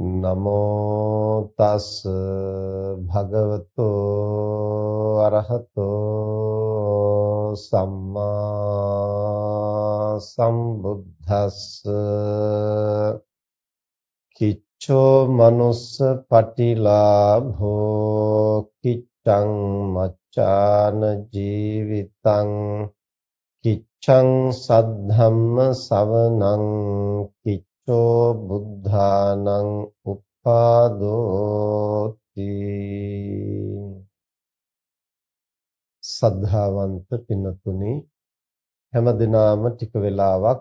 නමෝ තස් භගවතු අරහතෝ සම්මා සම්බුද්දස්ස. කිච්ඡෝ මනුස්ස පටිලාභෝ කිච්ඡං මච්ඡාන ජීවිතං. කිච්ඡං සද්ධම්ම සවනං කිච්ඡ චෝ බුද්ධානං උපාදෝති සද්ධාවන්ත පින්තුනි හැම දිනාම ටික වෙලාවක්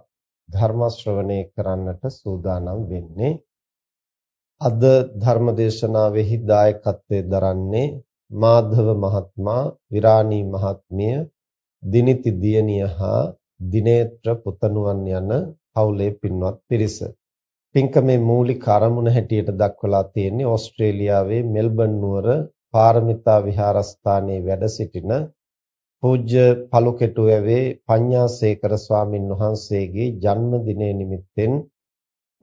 ධර්ම ශ්‍රවණය කරන්නට සූදානම් වෙන්නේ. අද ධර්ම දේශනාවෙහි දායකත්වයේ දරන්නේ මාධව මහත්මයා විරාණී මහත්මිය දිනිති දියණිය හා දිනේත්‍ර පුතණුවන් යන පවුලේ පින්වත් පිරිස. පින්කමේ මූලික අරමුණ හැටියට දක්වලා තියෙන්නේ ඕස්ට්‍රේලියාවේ මෙල්බන් නුවර පාරමිතා විහාරස්ථානයේ වැඩ සිටින පූජ්‍ය පළුකෙටුවැවේ පඤ්ඤාසේකර ස්වාමින් වහන්සේගේ ජන්මදිනය නිමිත්තෙන්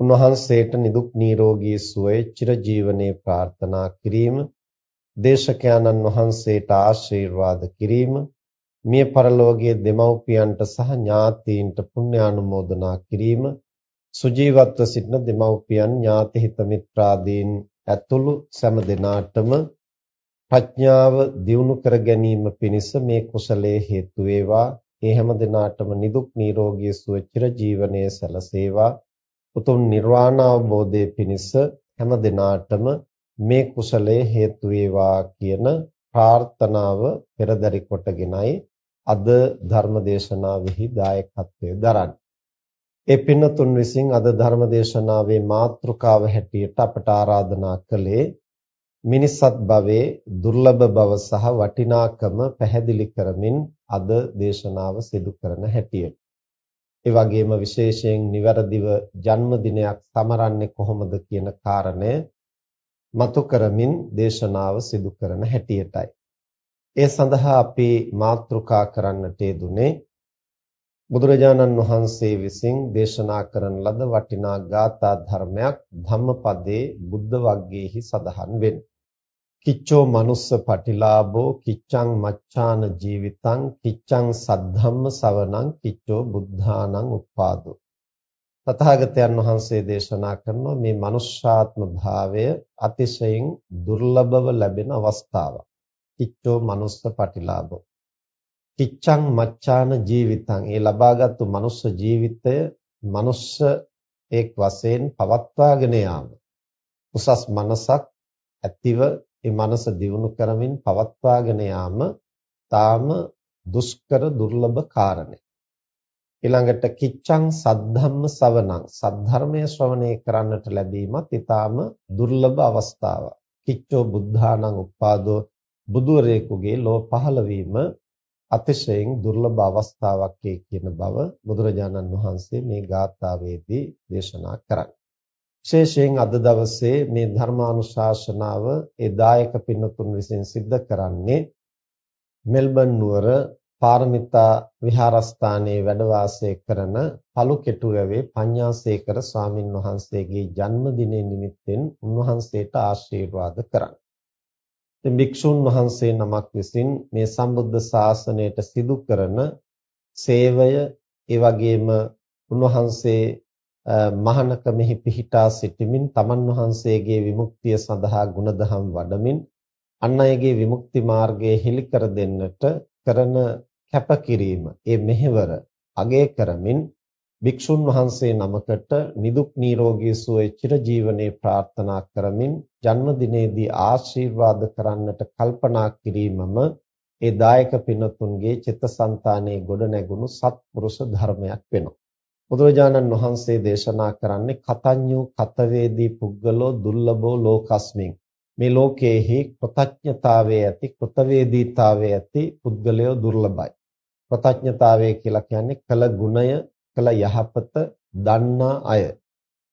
උන්වහන්සේට නිදුක් නිරෝගී සුවය චිරජීවනයේ ප්‍රාර්ථනා කිරීම දේශකයන්න් වහන්සේට ආශිර්වාද කිරීම මිය පරලෝකයේ දෙමව්පියන්ට සහ ඥාතීන්ට පුණ්‍යානුමෝදනා කිරීම සුජීවත්ව සිටින දෙමව්පියන් ඥාති හිත මිත්‍රාදීන් ඇතුළු සෑම දෙනාටම ප්‍රඥාව දියුණු කර ගැනීම පිණිස මේ කුසලයේ හේතු වේවා. ඒ හැම දිනාටම නිදුක් නිරෝගී සුව චිර ජීවනයේ සැලසේවා. උතුම් නිර්වාණ අවබෝධයේ පිණිස හැම දිනාටම මේ කුසලයේ හේතු වේවා කියන ප්‍රාර්ථනාව පෙරදරි කොටගෙනයි අද ධර්ම දේශනාවෙහි දායකත්වයේ දරන්නේ. ඒ පින්නතුන් විසින් අද ධර්ම දේශනාවේ මාතෘකාව හැටියට අපට ආරාධනා කළේ මිනිසත් භවයේ දුර්ලභ බව සහ වටිනාකම පැහැදිලි කරමින් අද දේශනාව සිදු කරන හැටියට. ඒ වගේම විශේෂයෙන් નિවරදිව ජන්මදිනයක් සමරන්නේ කොහොමද කියන කාරණය මතු කරමින් දේශනාව සිදු කරන හැටියටයි. ඒ සඳහා අපි මාතෘකා කරන්නට යෙදුනේ බුදුරජාණන් වහන්සේ විසින් දේශනා කරන ලද වටිනා ගාථා ධර්මයක් ධම්මපදයේ බුද්ධ වග්ගයේහි සඳහන් වෙන. කිච්චෝ මනුස්ස පටිලාභෝ කිච්ඡං මච්ඡාන ජීවිතං කිච්ඡං සද්ධම්ම සවණං කිච්චෝ බුද්ධානං උපාදෝ තථාගතයන් වහන්සේ දේශනා කරනවා මේ මනුෂ්‍යාත්ම භාවය අතිශයින් දුර්ලභව ලැබෙන අවස්ථාවක්. කිච්චෝ manuss පටිලාභෝ කිච්ඡං මච්ඡාන ජීවිතං. ඒ ලබාගත්තු මනුස්ස ජීවිතය මනුස්ස එක් වශයෙන් පවත්වාගෙන යාම. උසස් මනසක් ඇතිව ඒ මනස දියුණු කරමින් පවත්වාගෙන යාම තාම දුෂ්කර දුර්ලභ කාරණේ. ඊළඟට කිච්ඡං සද්ධම්ම සවණං සද්ධර්මයේ ශ්‍රවණය කරන්නට ලැබීමත් ඊටාම දුර්ලභ අවස්ථාවක්. කිච්චෝ බුද්ධානං උපාදෝ බුදුරේකුගේ ලෝ පහළ වීම අතිශයින් දුර්ලභ අවස්ථාවක් කියන බව බුදුරජාණන් වහන්සේ මේ ගාථාවේදී දේශනා කරන්නේ. විශේෂයෙන් අද දවසේ මේ ධර්මානුශාසනාව ඒ දායක පින්නතුන් විසින් සිද්ධ කරන්නේ මෙල්බන් නුවර පාරමිතා විහාරස්ථානයේ වැඩ වාසය කරන පළුකෙටුවැවේ පඤ්ඤාසේකර ස්වාමින් වහන්සේගේ ජන්මදිනය නිමිත්තෙන් උන්වහන්සේට ආශිර්වාද කරන්න. ඉතින් භික්ෂුන් වහන්සේ නමක් විසින් මේ සම්බුද්ධ ශාසනයට සිදු කරන සේවය ඒ වගේම උන්වහන්සේ මහානකමෙහි පිහිටා සිටමින් තමන් වහන්සේගේ විමුක්තිය සඳහා ගුණධම් වඩමින් අන් අයගේ විමුක්ති මාර්ගයේ හෙළි කර දෙන්නට කරන කැපකිරීම ඒ මෙහෙවර අගය කරමින් භික්ෂුන් වහන්සේ නමකට නිදුක් නිරෝගී සුවය චිරජීවනයේ ප්‍රාර්ථනා කරමින් ජන්මදිනේදී ආශිර්වාද කරන්නට කල්පනා කිරීමම ඒ දායක පින්තුන්ගේ චිත්තසංතානයේ ගොඩ නැගුණු සත්පුරුෂ ධර්මයක් වෙනවා. බුදුරජාණන් වහන්සේ දේශනා කරන්නේ කතඤ්ඤු කතවේදී පුද්ගලෝ දුර්ලභෝ ලෝකස්මින් මේ ලෝකයේහි කෘතඥතාවයේ ඇති කෘතවේදීතාවයේ ඇති පුද්ගලයෝ දුර්ලභයි. කෘතඥතාවය කියලා කියන්නේ කළ ගුණය, කළ යහපත දන්නා අය.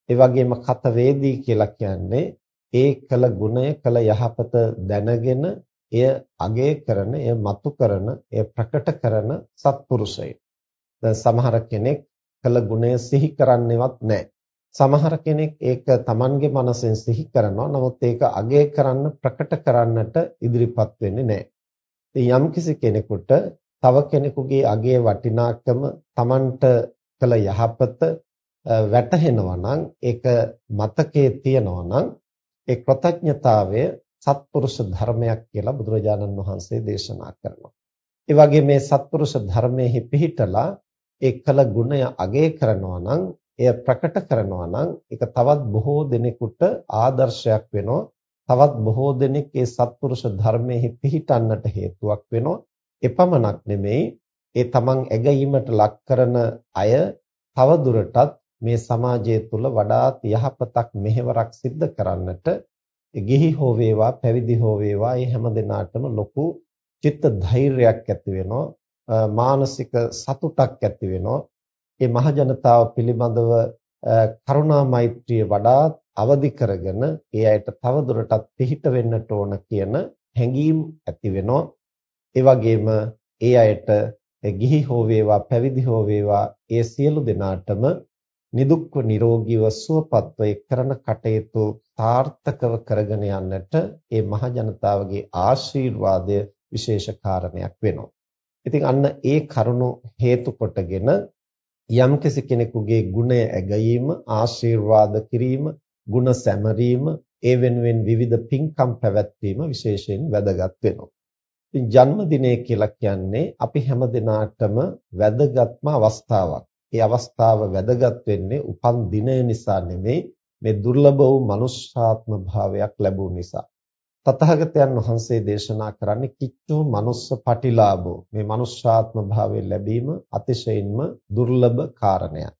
ඒ වගේම කතවේදී කියලා කියන්නේ ඒ කළ ගුණය, කළ යහපත දැනගෙන එය අගය කරන, එය මතු කරන, එය ප්‍රකට කරන සත්පුරුෂයෙක්. දැන් සමහර කෙනෙක් කළ ගුණය සිහි කරන්නේවත් නැහැ. සමහර කෙනෙක් ඒක Tamange මනසෙන් සිහි කරනවා. නමුත් ඒක අගය කරන්න ප්‍රකට කරන්නට ඉදිරිපත් වෙන්නේ නැහැ. ඉතින් යම්කිසි කෙනෙකුට තව කෙනෙකුගේ අගයේ වටිනාකම Tamanට කළ යහපත වැටහෙනවා නම් ඒක මතකයේ තියෙනවා නම් ඒ කෘතඥතාවය සත්පුරුෂ ධර්මයක් කියලා බුදුරජාණන් වහන්සේ දේශනා කරනවා. ඒ වගේ මේ සත්පුරුෂ ධර්මයේ පිහිටලා ඒ කළ ගුණය අගය කරනවා නම් එය ප්‍රකට කරනවා නම් ඒක තවත් බොහෝ දෙනෙකුට ආදර්ශයක් වෙනවා. තවත් බොහෝ දෙනෙක් ඒ සත්පුරුෂ ධර්මයේ පිහිටන්නට හේතුවක් වෙනවා. එපමණක් නෙමෙයි ඒ තමන් ඇගීමට ලක් කරන අය තව දුරටත් මේ සමාජය තුළ වඩාත් යහපතක් මෙහෙවරක් සිද්ධ කරන්නට ගිහි හෝ වේවා පැවිදි හෝ වේවා මේ හැම දිනාටම ලොකු චිත්ත ධෛර්යයක් ඇති වෙනවා මානසික සතුටක් ඇති වෙනවා මේ මහ ජනතාව පිළිබඳව කරුණා මෛත්‍රිය වඩාත් අවදි කරගෙන ඒ අයට තව දුරටත් පිහිට වෙන්නට ඕන කියන හැඟීම් ඇති වෙනවා. ඒ වගේම ඒ අයට ගිහි හෝ වේවා පැවිදි හෝ වේවා ඒ සියලු දෙනාටම නිදුක්ව නිරෝගීව සුවපත්ව කරන කටයුතු සාර්ථකව කරගෙන යන්නට ඒ මහ ජනතාවගේ ආශිර්වාදය විශේෂ කාරණයක් වෙනවා. ඉතින් අන්න ඒ කරුණු හේතු කොටගෙන යම්කිසි කෙනෙකුගේ ගුණය ඇගීම ආශිර්වාද කිරීම ගුණ සැමරීම ඒ වෙනුවෙන් විවිධ පින්කම් පැවැත්වීම විශේෂයෙන් වැදගත් වෙනවා. ඉතින් ජන්මදිනය කියලා කියන්නේ අපි හැම දිනාටම වැදගත්ම අවස්ථාවක්. ඒ අවස්ථාව වැදගත් වෙන්නේ උපන් දිනය නිසා නෙමෙයි මේ දුර්ලභ වූ මනුෂ්‍යාත්ම භාවයක් ලැබුණ නිසා. තථාගතයන් වහන්සේ දේශනා කරන්නේ කිච්චෝ මනුස්ස පටිලාභෝ මේ මනුෂ්‍යාත්ම භාවය ලැබීම අතිශයින්ම දුර්ලභ කාරණයක්.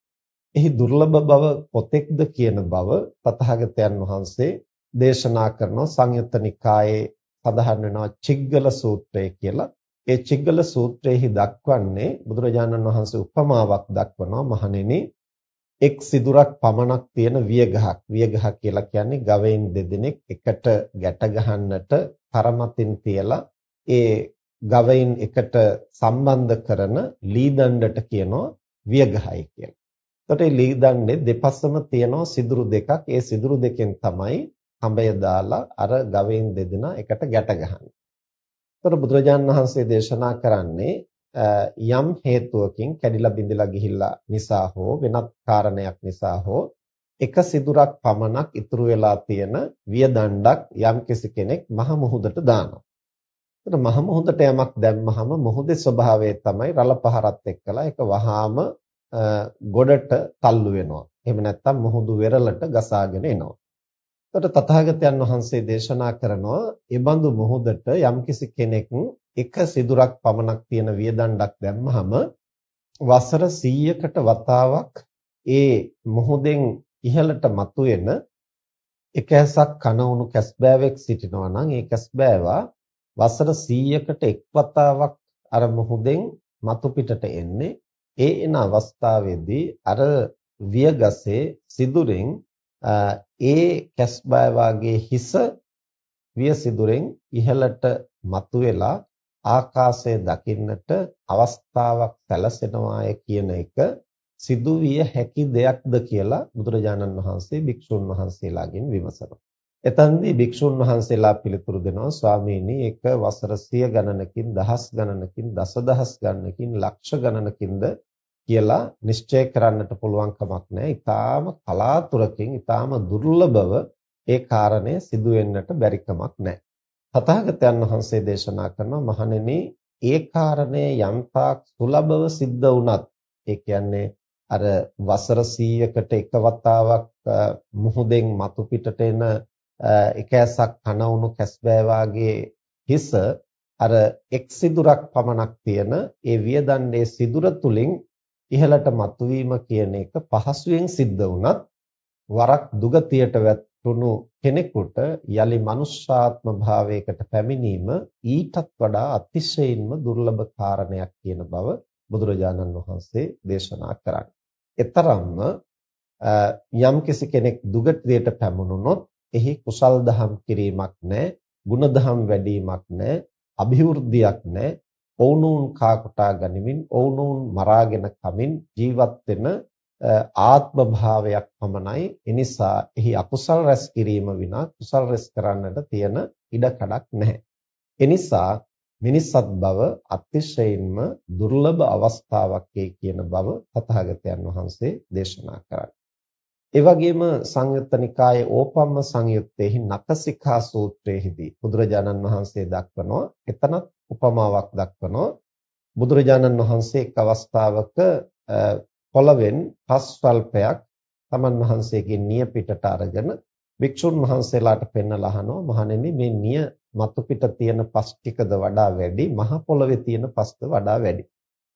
එහි දුර්ලභ බව කොතෙක්ද කියන බව තථාගතයන් වහන්සේ දේශනා කරන සංයුත්ත නිකායේ සඳහන් වෙනවා චිග්ගල සූත්‍රය කියලා. ඒ චිග්ගල සූත්‍රයේහි දක්වන්නේ බුදුරජාණන් වහන්සේ උපමාවක් දක්වනවා මහණෙනි එක් සිදුරක් පමණක් තියෙන වියගහක් වියගහ කියලා කියන්නේ ගවයින් දෙදෙනෙක් එකට ගැට ගහන්නට පරමතින් තියලා ඒ ගවයින් එකට සම්බන්ධ කරන ලී දණ්ඩට කියනවා වියගහයි කියලා. එතකොට මේ ලී දණ්ඩේ දෙපස්සම තියෙනවා සිදුරු දෙකක්. ඒ සිදුරු දෙකෙන් තමයි කඹය දාලා අර ගවයින් දෙදෙනා එකට ගැට ගහන්නේ. එතකොට බුදුරජාණන් වහන්සේ දේශනා කරන්නේ යම් හේතුවකින් කැඩිලා බිඳලා ගිහිල්ලා නිසා හෝ වෙනත් කාරණයක් නිසා හෝ එක සිදුරක් පමණක් ඉතුරු වෙලා තියෙන වියදණ්ඩක් යම් කෙනෙක් මහ මුහුදට දානවා. එතන මහ මුහුදට යමක් දැම්මහම මුහුදේ ස්වභාවය තමයි රළ පහරත් එක්කලා ඒක වහාම ගොඩට තල්ලු වෙනවා. එහෙම නැත්නම් මුහුදු වෙරළට ගසාගෙන එනවා. එතකොට තථාගතයන් වහන්සේ දේශනා කරනවා ඒ බඳු මොහොතට යම්කිසි කෙනෙක් එක සිදුරක් පමණක් තියෙන වියදණ්ඩක් දැම්මහම වසර 100කට වතාවක් ඒ මොහොතෙන් ඉහළට මතුවෙන එක ඇසක් කන උණු කැස්බෑවෙක් සිටිනවා නම් ඒ කැස්බෑවා වසර 100කට එක් වතාවක් අර මොහොතෙන් මතු පිටට එන්නේ. ඒ එන අවස්ථාවේදී අර වියගසේ සිදුරෙන් ඒ කැස්බය වාගේ හිස වියසිදුරෙන් ඉහළට මතුවෙලා ආකාශය දකින්නට අවස්ථාවක් සැලසෙනවාය කියන එක සිදුවිය හැකි දෙයක්ද කියලා බුදුරජාණන් වහන්සේ භික්ෂුන් වහන්සේලාගෙන් විමසනවා. එතෙන්දී භික්ෂුන් වහන්සේලා පිළිතුරු දෙනවා ස්වාමීනි ඒක වසර සිය ගණනකින් දහස් ගණනකින් දසදහස් ගණනකින් ලක්ෂ ගණනකින්ද කියලා නිශ්චය කරන්නට පුළුවන් කමක් නැහැ. ඊටාම කලාතුරකින් ඊටාම දුර්ලභව ඒ කාරණය සිදු වෙන්නට බැරි කමක් නැහැ. තථාගතයන් වහන්සේ දේශනා කරනවා මහණෙනි ඒ කාරණය යම්තාක් සුලභව සිද්ධ වුණත් ඒ කියන්නේ අර වසර 100කට එක වතාවක් මුහුදෙන් මතු පිටට එන එක ඇසක් කන වුණු කැස්බෑ වාගේ හිස අර එක් සිදුරක් පමණක් තියෙන ඒ වියදන්නේ සිදුර තුලින් ඉහළට මතුවීම කියන එක පහසුවෙන් සිද්ධ වුණත් වරක් දුගතියට වැටුණු කෙනෙකුට යලි මනුෂ්‍යාත්ම භාවයකට පැමිණීම ඊටත් වඩා අතිශයින්ම දුර්ලභ කාරණයක් කියන බව බුදුරජාණන් වහන්සේ දේශනා කරන්නේ. එතරම්ම යම්කිසි කෙනෙක් දුගතියට පැමුණුනොත් එහි කුසල් දහම් කිරීමක් නැහැ, ගුණ දහම් වැඩිවීමක් නැහැ, અભිවෘද්ධියක් නැහැ. ඔවුනෝන් කාකොටා ගනිමින් ඔවුනෝන් මරාගෙන කමින් ජීවත් වෙන ආත්ම භාවයක් පමණයි. එනිසා එහි අකුසල් රැස් කිරීම විනා කුසල් රැස් කරන්නට තියෙන ඉඩ කඩක් නැහැ. එනිසා මිනිස්සත් බව අතිශයින්ම දුර්ලභ අවස්ථාවක් කියන බව තථාගතයන් වහන්සේ දේශනා කරන්නේ ඒ වගේම සංයුත්ත නිකායේ ඕපම්ම සංයුත්තේහි නකසිකා සූත්‍රයේදී බුදුරජාණන් වහන්සේ දක්වනවා එතනත් උපමාවක් දක්වනවා. බුදුරජාණන් වහන්සේ එක් අවස්ථාවක පොළවෙන් පස් ස්වල්පයක් තමන් වහන්සේගේ නිය පිටට අරගෙන වික්ෂුන් වහන්සේලාට පෙන්වලා අහනවා මහණෙනි මේ නිය මතු පිට තියෙන පස් ටිකද වඩා වැඩි? මහ පොළවේ තියෙන පස්ද වඩා වැඩි?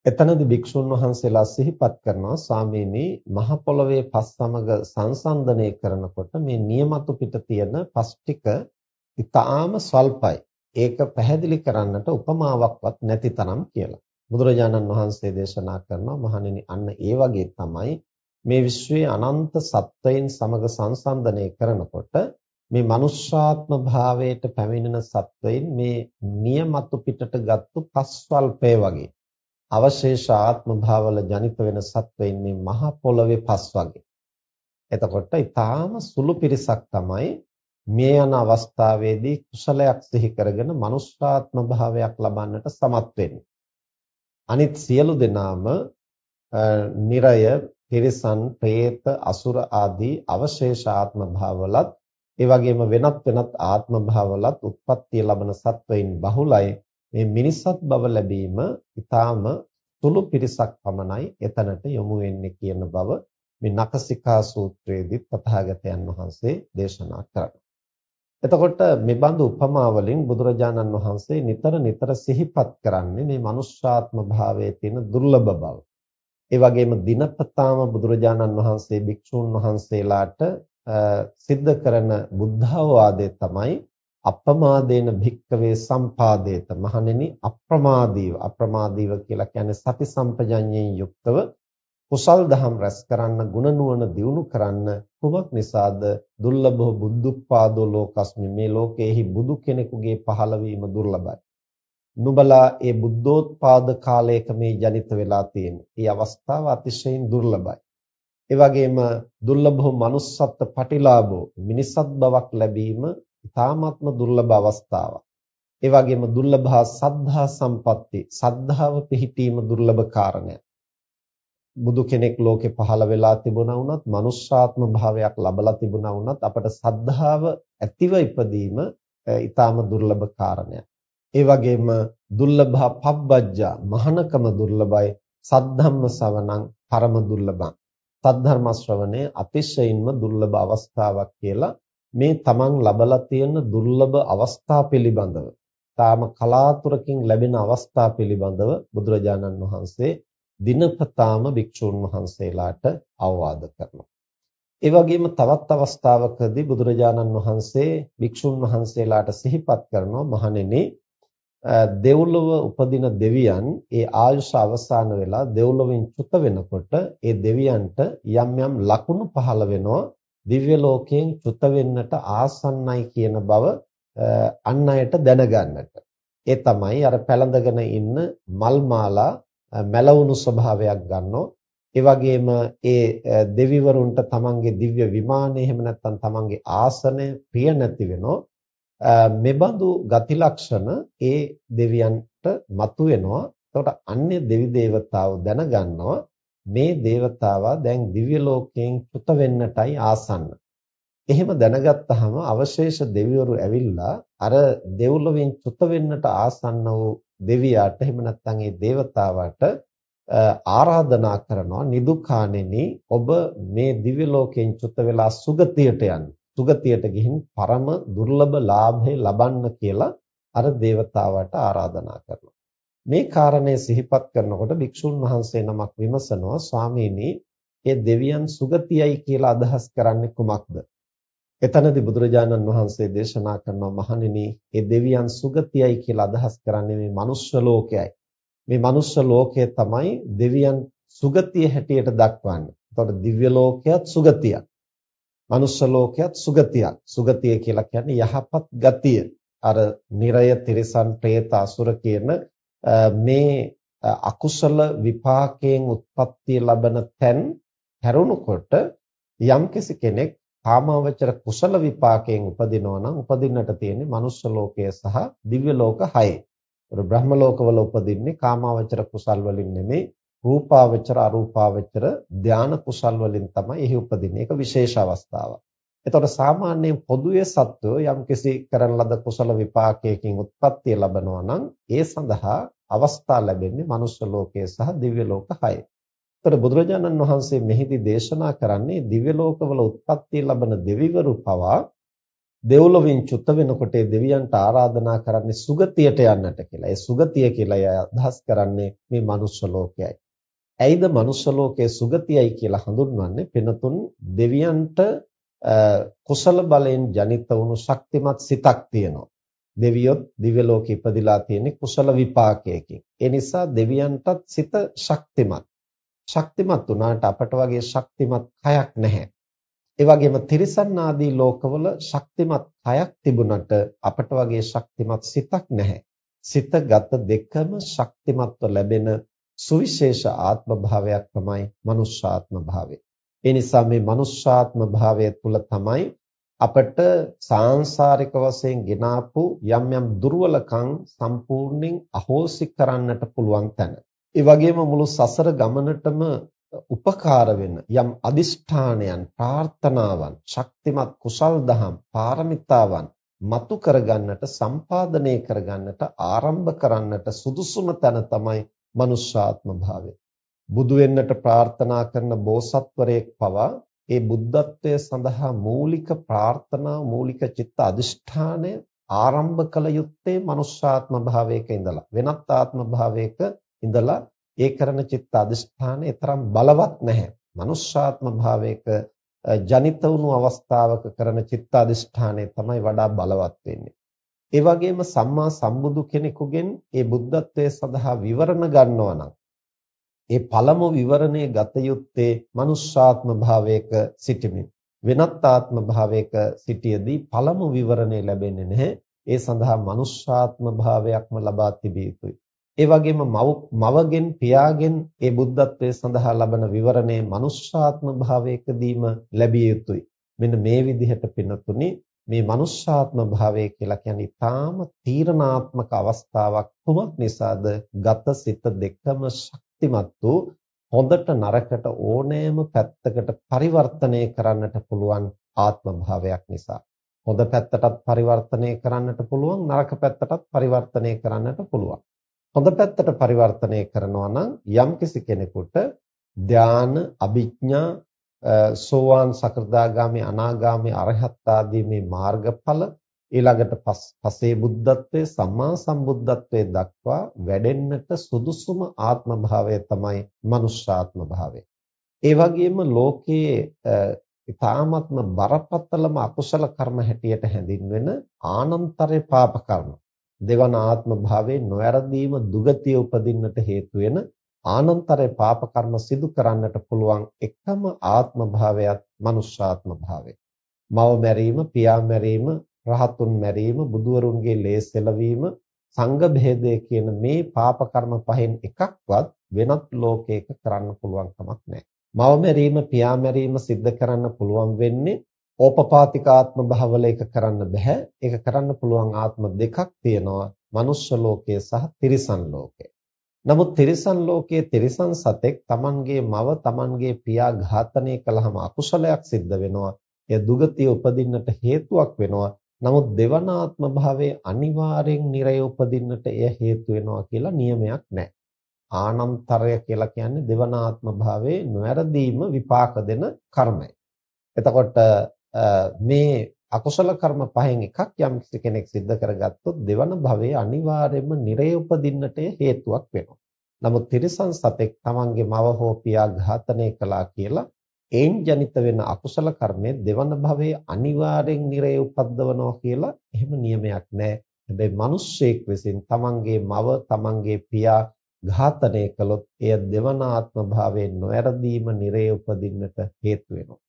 එතනදී භික්ෂුන් වහන්සේලා සිහිපත් කරනවා ස්වාමීනි මහ පොළවේ පස් සමග සංසන්දනය කරනකොට මේ නියමතු පිට තියෙන පස් ටික ඊටාම ස්වල්පයි ඒක පැහැදිලි කරන්නට උපමාවක්වත් නැති තරම් කියලා. බුදුරජාණන් වහන්සේ දේශනා කරනවා මහණෙනි අන්න ඒ වගේ තමයි මේ විශ්වයේ අනන්ත සත්වයන් සමග සංසන්දනය කරනකොට මේ මනුෂ්‍යාත්ම භාවයට පැමිණෙන සත්වයන් මේ නියමතු පිටට ගත්තු පස්වල්පය වගේ අවශේෂ ආත්ම භාවවල ජනිත වෙන සත්වයන් මේ මහ පොළවේ පස් වගේ. එතකොට ඊටාම සුළු පිරිසක් තමයි මේ යන අවස්ථාවේදී කුසලයක් සිහි කරගෙන මනුෂ්‍යාත්ම භාවයක් ලබන්නට සමත් වෙන්නේ. අනිත් සියලු දෙනාම නිරය, තිරිසන්, പ്രേත, අසුර ආදී අවශේෂ ආත්ම භාවවලත් ඒ වගේම වෙනත් වෙනත් ආත්ම භාවවලත් උත්පත්ති ලබන සත්වයින් බහුලයි. මේ මිනිසත් බව ලැබීම ඊටාම සුළු පිරිසක් පමණයි එතනට යොමු වෙන්නේ කියන බව මේ නකසිකා සූත්‍රයේදී තථාගතයන් වහන්සේ දේශනා කරනවා. එතකොට මේ බඳු උපමා වලින් බුදුරජාණන් වහන්සේ නිතර නිතර සිහිපත් කරන්නේ මේ මනුෂ්‍යාත්ම භාවයේ තියෙන දුර්ලභ බව. ඒ වගේම දිනපතාම බුදුරජාණන් වහන්සේ භික්ෂූන් වහන්සේලාට සිද්ධ කරන බුද්ධාවාදය තමයි අප්‍රමාදේන භික්කවේ සම්පාදේත මහණෙනි අප්‍රමාදීව අප්‍රමාදීව කියලා කියන්නේ සති සම්පජඤ්ඤයෙන් යුක්තව කුසල් දහම් රැස් කරන්න ගුණ නුවණ දියුණු කරන්න කුමක් නිසාද දුර්ලභව බුද්ධුප්පාදෝ ලෝකස්මි මේ ලෝකයේහි බුදු කෙනෙකුගේ පහළවීම දුර්ලභයි නුඹලා ඒ බුද්ධෝත්පාද කාලයක මේ ජනිත වෙලා තියෙන්නේ. මේ අවස්ථාව අතිශයින් දුර්ලභයි. ඒ වගේම දුර්ලභව manussත්ත්ව පටිලාභෝ මිනිසත් බවක් ලැබීම ඉතාමත්ම දුර්ලභ අවස්ථාවක්. ඒ වගේම දුර්ලභා සද්ධා සම්පatti සද්ධාව පිහිටීම දුර්ලභ කාරණයක්. බුදු කෙනෙක් ලෝකේ පහළ වෙලා තිබුණා වුණත් මනුෂ්‍යාත්ම භාවයක් ලබලා තිබුණා වුණත් අපට සද්ධාව ඇතිව ඉපදීම ඊටාම දුර්ලභ කාරණයක්. ඒ වගේම දුර්ලභ පබ්බජ්ජා මහානකම දුර්ලභයි සද්ධම්ම සවණං පරම දුර්ලභං. සද්ධර්ම ශ්‍රවණය අතිශයින්ම දුර්ලභ අවස්ථාවක් කියලා මේ තමන් ලබලා තියෙන දුර්ලභ අවස්ථා පිළිබඳව තාම කලාතුරකින් ලැබෙන අවස්ථා පිළිබඳව බුදුරජාණන් වහන්සේ දිනපතාම භික්ෂුන් වහන්සේලාට අවවාද කරනවා. ඒ වගේම තවත් අවස්ථාවකදී බුදුරජාණන් වහන්සේ භික්ෂුන් වහන්සේලාට සිහිපත් කරනවා මහණෙනි දෙව්ලොව උපදින දෙවියන් ඒ ආයුෂ අවසන් වෙලා දෙව්ලොවෙන් චුත වෙනකොට ඒ දෙවියන්ට යම් යම් ලකුණු පහළ වෙනවා දිව්‍ය ලෝකයෙන් චුත වෙන්නට ආසන්නයි කියන බව අන් අයට දැනගන්නට. ඒ තමයි අර පැලඳගෙන ඉන්න මල් මාලා මැලවුණු ස්වභාවයක් ගන්නෝ. ඒ වගේම ඒ දෙවිවරුන්ට තමන්ගේ දිව්‍ය විමානය එහෙම නැත්නම් තමන්ගේ ආසනය ප්‍රිය නැති වෙනෝ. මෙබඳු ගති ලක්ෂණ ඒ දෙවියන්ට මතුවෙනවා. එතකොට අන්‍ය දෙවි දේවතාවෝ දැනගන්නවා මේ దేవතාවා දැන් දිව්‍ය ලෝකයෙන් චුත වෙන්නටයි ආසන්න. එහෙම දැනගත්තාම අවශේෂ දෙවිවරු ඇවිල්ලා අර දෙව්ලොවෙන් චුත වෙන්නට ආසන්න වූ දෙවියාට එහෙම නැත්නම් ඒ దేవතාවට ආරාධනා කරනවා නිදුකාණෙනි ඔබ මේ දිව්‍ය ලෝකයෙන් චුත වෙලා සුගතියට යන්න. සුගතියට ගිහින් පරම දුර්ලභ ලාභය ලබන්න කියලා අර దేవතාවට ආරාධනා කරනවා. මේ කාරණය සිහිපත් කරනකොට භික්ෂුන් වහන්සේ නමක් විමසනවා ස්වාමීනි ඒ දෙවියන් සුගතියයි කියලා අදහස් කරන්නේ කුමක්ද එතනදී බුදුරජාණන් වහන්සේ දේශනා කරනවා මහණෙනි ඒ දෙවියන් සුගතියයි කියලා අදහස් කරන්නේ මේ මනුෂ්‍ය ලෝකයයි. මේ මනුෂ්‍ය ලෝකය තමයි දෙවියන් සුගතිය හැටියට දක්වන්නේ. එතකොට දිව්‍ය ලෝකයත් සුගතියක්. මනුෂ්‍ය ලෝකයත් සුගතියක්. සුගතිය කියලා කියන්නේ යහපත් ගතිය. අර නිරය, තිරිසන්, പ്രേත, අසුර කියන මේ අකුසල විපාකයෙන් උත්පත්ති ලබන තැන් හැරුණුකොට යම්කිසි කෙනෙක් කාමාවචර කුසල විපාකයෙන් උපදිනවා නම් උපදින්නට තියෙන්නේ මනුෂ්‍ය ලෝකය සහ දිව්‍ය ලෝක 6. ඒතර බ්‍රහ්ම ලෝකවල උපදින්නේ කාමාවචර කුසල් වලින් නෙමෙයි රූපාවචර අරූපාවචර ධාන කුසල් වලින් තමයි එහි උපදින්නේ. ඒක විශේෂ අවස්ථාවක්. එතකොට සාමාන්‍යයෙන් පොදුවේ සත්වෝ යම්කිසි කරන ලද කුසල විපාකයකින් උත්පත්ති ලැබනවා නම් ඒ සඳහා අවස්ථා ලැබෙන්නේ මනුෂ්‍ය ලෝකයේ සහ දිව්‍ය ලෝක 6. එතකොට බුදුරජාණන් වහන්සේ මෙහිදී දේශනා කරන්නේ දිව්‍ය ලෝකවල උත්පත්ති ලැබෙන දෙවිවරු පවා දෙව්ලොවින් චුත වෙනකොට දෙවියන්ට ආරාධනා කරන්නේ සුගතියට යන්නට කියලා. ඒ සුගතිය කියලා අදහස් කරන්නේ මේ මනුෂ්‍ය ලෝකයයි. ඇයිද මනුෂ්‍ය ලෝකයේ සුගතියයි කියලා හඳුන්වන්නේ? පිනතුන් දෙවියන්ට කුසල බලයෙන් ජනිත වුණු ශක්තිමත් සිතක් තියෙනවා. දෙවියොත් දිව්‍ය ලෝකෙ ඉපදිලා තියෙන්නේ කුසල විපාකයකින්. ඒ නිසා දෙවියන්ටත් සිත ශක්තිමත්. ශක්තිමත් වුණාට අපට වගේ ශක්තිමත් කයක් නැහැ. ඒ වගේම තිරිසන් ආදී ලෝකවල ශක්තිමත් කයක් තිබුණට අපට වගේ ශක්තිමත් සිතක් නැහැ. සිත ගත දෙකම ශක්තිමත්ව ලැබෙන සුවිශේෂ ආත්ම භාවයක් තමයි මනුෂ්‍යාත්ම භාවය. ඒ නිසා මේ මනුෂ්‍යාත්ම භාවය තුල තමයි අපට සාංශාරික වශයෙන් ගෙනාපු යම් යම් දුර්වලකම් සම්පූර්ණයෙන් අහෝසි කරන්නට පුළුවන් තැන. ඒ වගේම මුළු සසර ගමනටම උපකාර වෙන යම් අදිෂ්ඨානයන් ප්‍රාර්ථනාවන් ශක්තිමත් කුසල් දහම් පාරමිතාවන් මතු කරගන්නට සම්පාදනය කරගන්නට ආරම්භ කරන්නට සුදුසුම තැන තමයි මනුෂ්‍යාත්ම භාවය. බුදු වෙන්නට ප්‍රාර්ථනා කරන බෝසත්වරයෙක් පවා ඒ බුද්ධත්වය සඳහා මූලික ප්‍රාර්ථනා මූලික චිත්ත අදිෂ්ඨානය ආරම්භ කළ යුත්තේ මනුෂ්‍යාත්ම භාවයක ඉඳලා වෙනත් ආත්ම භාවයක ඉඳලා ඒ කරන චිත්ත අදිෂ්ඨානය තරම් බලවත් නැහැ. මනුෂ්‍යාත්ම භාවයක ජනිත වුණු අවස්ථාවක කරන චිත්ත අදිෂ්ඨානය තමයි වඩා බලවත් වෙන්නේ. ඒ වගේම සම්මා සම්බුදු කෙනෙකුගෙන් ඒ බුද්ධත්වයේ සඳහා විවරණ ගන්නවා නම් ඒ පළමු විවරණය ගත යුත්තේ මනුෂ්‍යාත්ම භාවයක සිටමින්. වෙනත් ආත්ම භාවයක සිටියේදී පළමු විවරණය ලැබෙන්නේ නැහැ. ඒ සඳහා මනුෂ්‍යාත්ම භාවයක්ම ලබා තිබිය යුතුයි. ඒ වගේම මවගෙන් පියාගෙන් ඒ බුද්ධත්වයේ සඳහා ලබන විවරණය මනුෂ්‍යාත්ම භාවයකදීම ලැබිය යුතුයි. මෙන්න මේ විදිහට පින්නතුනි මේ මනුෂ්‍යාත්ම භාවය කියලා කියන්නේ ඊටාම තීරණාත්මක අවස්ථාවක් කුමක් නිසාද ගත සිත දෙකම ශක්තිමත් වූ හොඳට නරකට ඕනෑම පැත්තකට පරිවර්තනය කරන්නට පුළුවන් ආත්ම භාවයක් නිසා. හොඳ පැත්තටත් පරිවර්තනය කරන්නට පුළුවන් නරක පැත්තටත් පරිවර්තනය කරන්නට පුළුවන්. හොඳ පැත්තට පරිවර්තනය කරනවා නම් යම්කිසි කෙනෙකුට ධාන අභිඥා සෝවාන් සකෘදාගාමි අනාගාමි අරහත් ආදී මේ මාර්ගඵල ඊළඟට පසේ බුද්ධත්වයේ සම්මා සම්බුද්ධත්වයේ දක්වා වැඩෙන්නට සුදුසුම ආත්ම භාවය තමයි මනුෂ්‍යාත්ම භාවය. ඒ වගේම ලෝකයේ ඊ타ත්ම බරපතලම අකුසල කර්ම හැටියට හැඳින්වෙන ආනන්තරේ පාප කර්ම දෙවන ආත්ම භාවයේ නොයරදීම දුගතිය උපදින්නට හේතු වෙන ආනන්තරේ පාප කර්ම සිදු කරන්නට පුළුවන් එකම ආත්ම භාවයත් මනුෂ්‍යාත්ම භාවය. මව මැරීම, පියා මැරීම, රහතුන් මැරීම, බුදුවරුන්ගේ ලේ සෙලවීම, සංඝ භේදය කියන මේ පාප කර්ම පහෙන් එකක්වත් වෙනත් ලෝකයක කරන්න පුළුවන් කමක් නැහැ. මව මැරීම, පියා මැරීම සිද්ධ කරන්න පුළුවන් වෙන්නේ ඕපපාතික ආත්ම භාවල එක කරන්න බෑ. ඒක කරන්න පුළුවන් ආත්ම දෙකක් තියෙනවා. මනුෂ්‍ය ලෝකය සහ තිරිසන් ලෝකය. නමුත් තිරිසන් ලෝකයේ තිරිසන් සතෙක් Tamanගේ මව Tamanගේ පියා ඝාතනය කළාම අකුසලයක් සිද්ධ වෙනවා. එය දුගතිය උපදින්නට හේතුවක් වෙනවා. නමුත් දෙවනාත්ම භාවයේ අනිවාර්යෙන් නිරය උපදින්නට එය හේතු වෙනවා කියලා නියමයක් නැහැ. ආනන්තරය කියලා කියන්නේ දෙවනාත්ම භාවයේ නොවැරදීම විපාක දෙන කර්මය. එතකොට මේ අකුසල කර්ම පහෙන් එකක් යම් කෙනෙක් සිද්ධ කරගත්තොත් දෙවන භවයේ අනිවාර්යයෙන්ම නිරේ උපදින්නට හේතුවක් වෙනවා. නමුත් තිරිසන් සතෙක් තමන්ගේ මව හෝ පියා ඝාතනය කළා කියලා ඒන් ජනිත වෙන අකුසල කර්මය දෙවන භවයේ අනිවාර්යෙන් නිරේ උපද්දවනවා කියලා එහෙම නියමයක් නැහැ. හැබැයි මිනිස්සෙක් විසින් තමන්ගේ මව තමන්ගේ පියා ඝාතනය කළොත් එය දෙවන ආත්ම භාවයෙන් නොඇරදීම නිරේ උපදින්නට හේතු වෙනවා.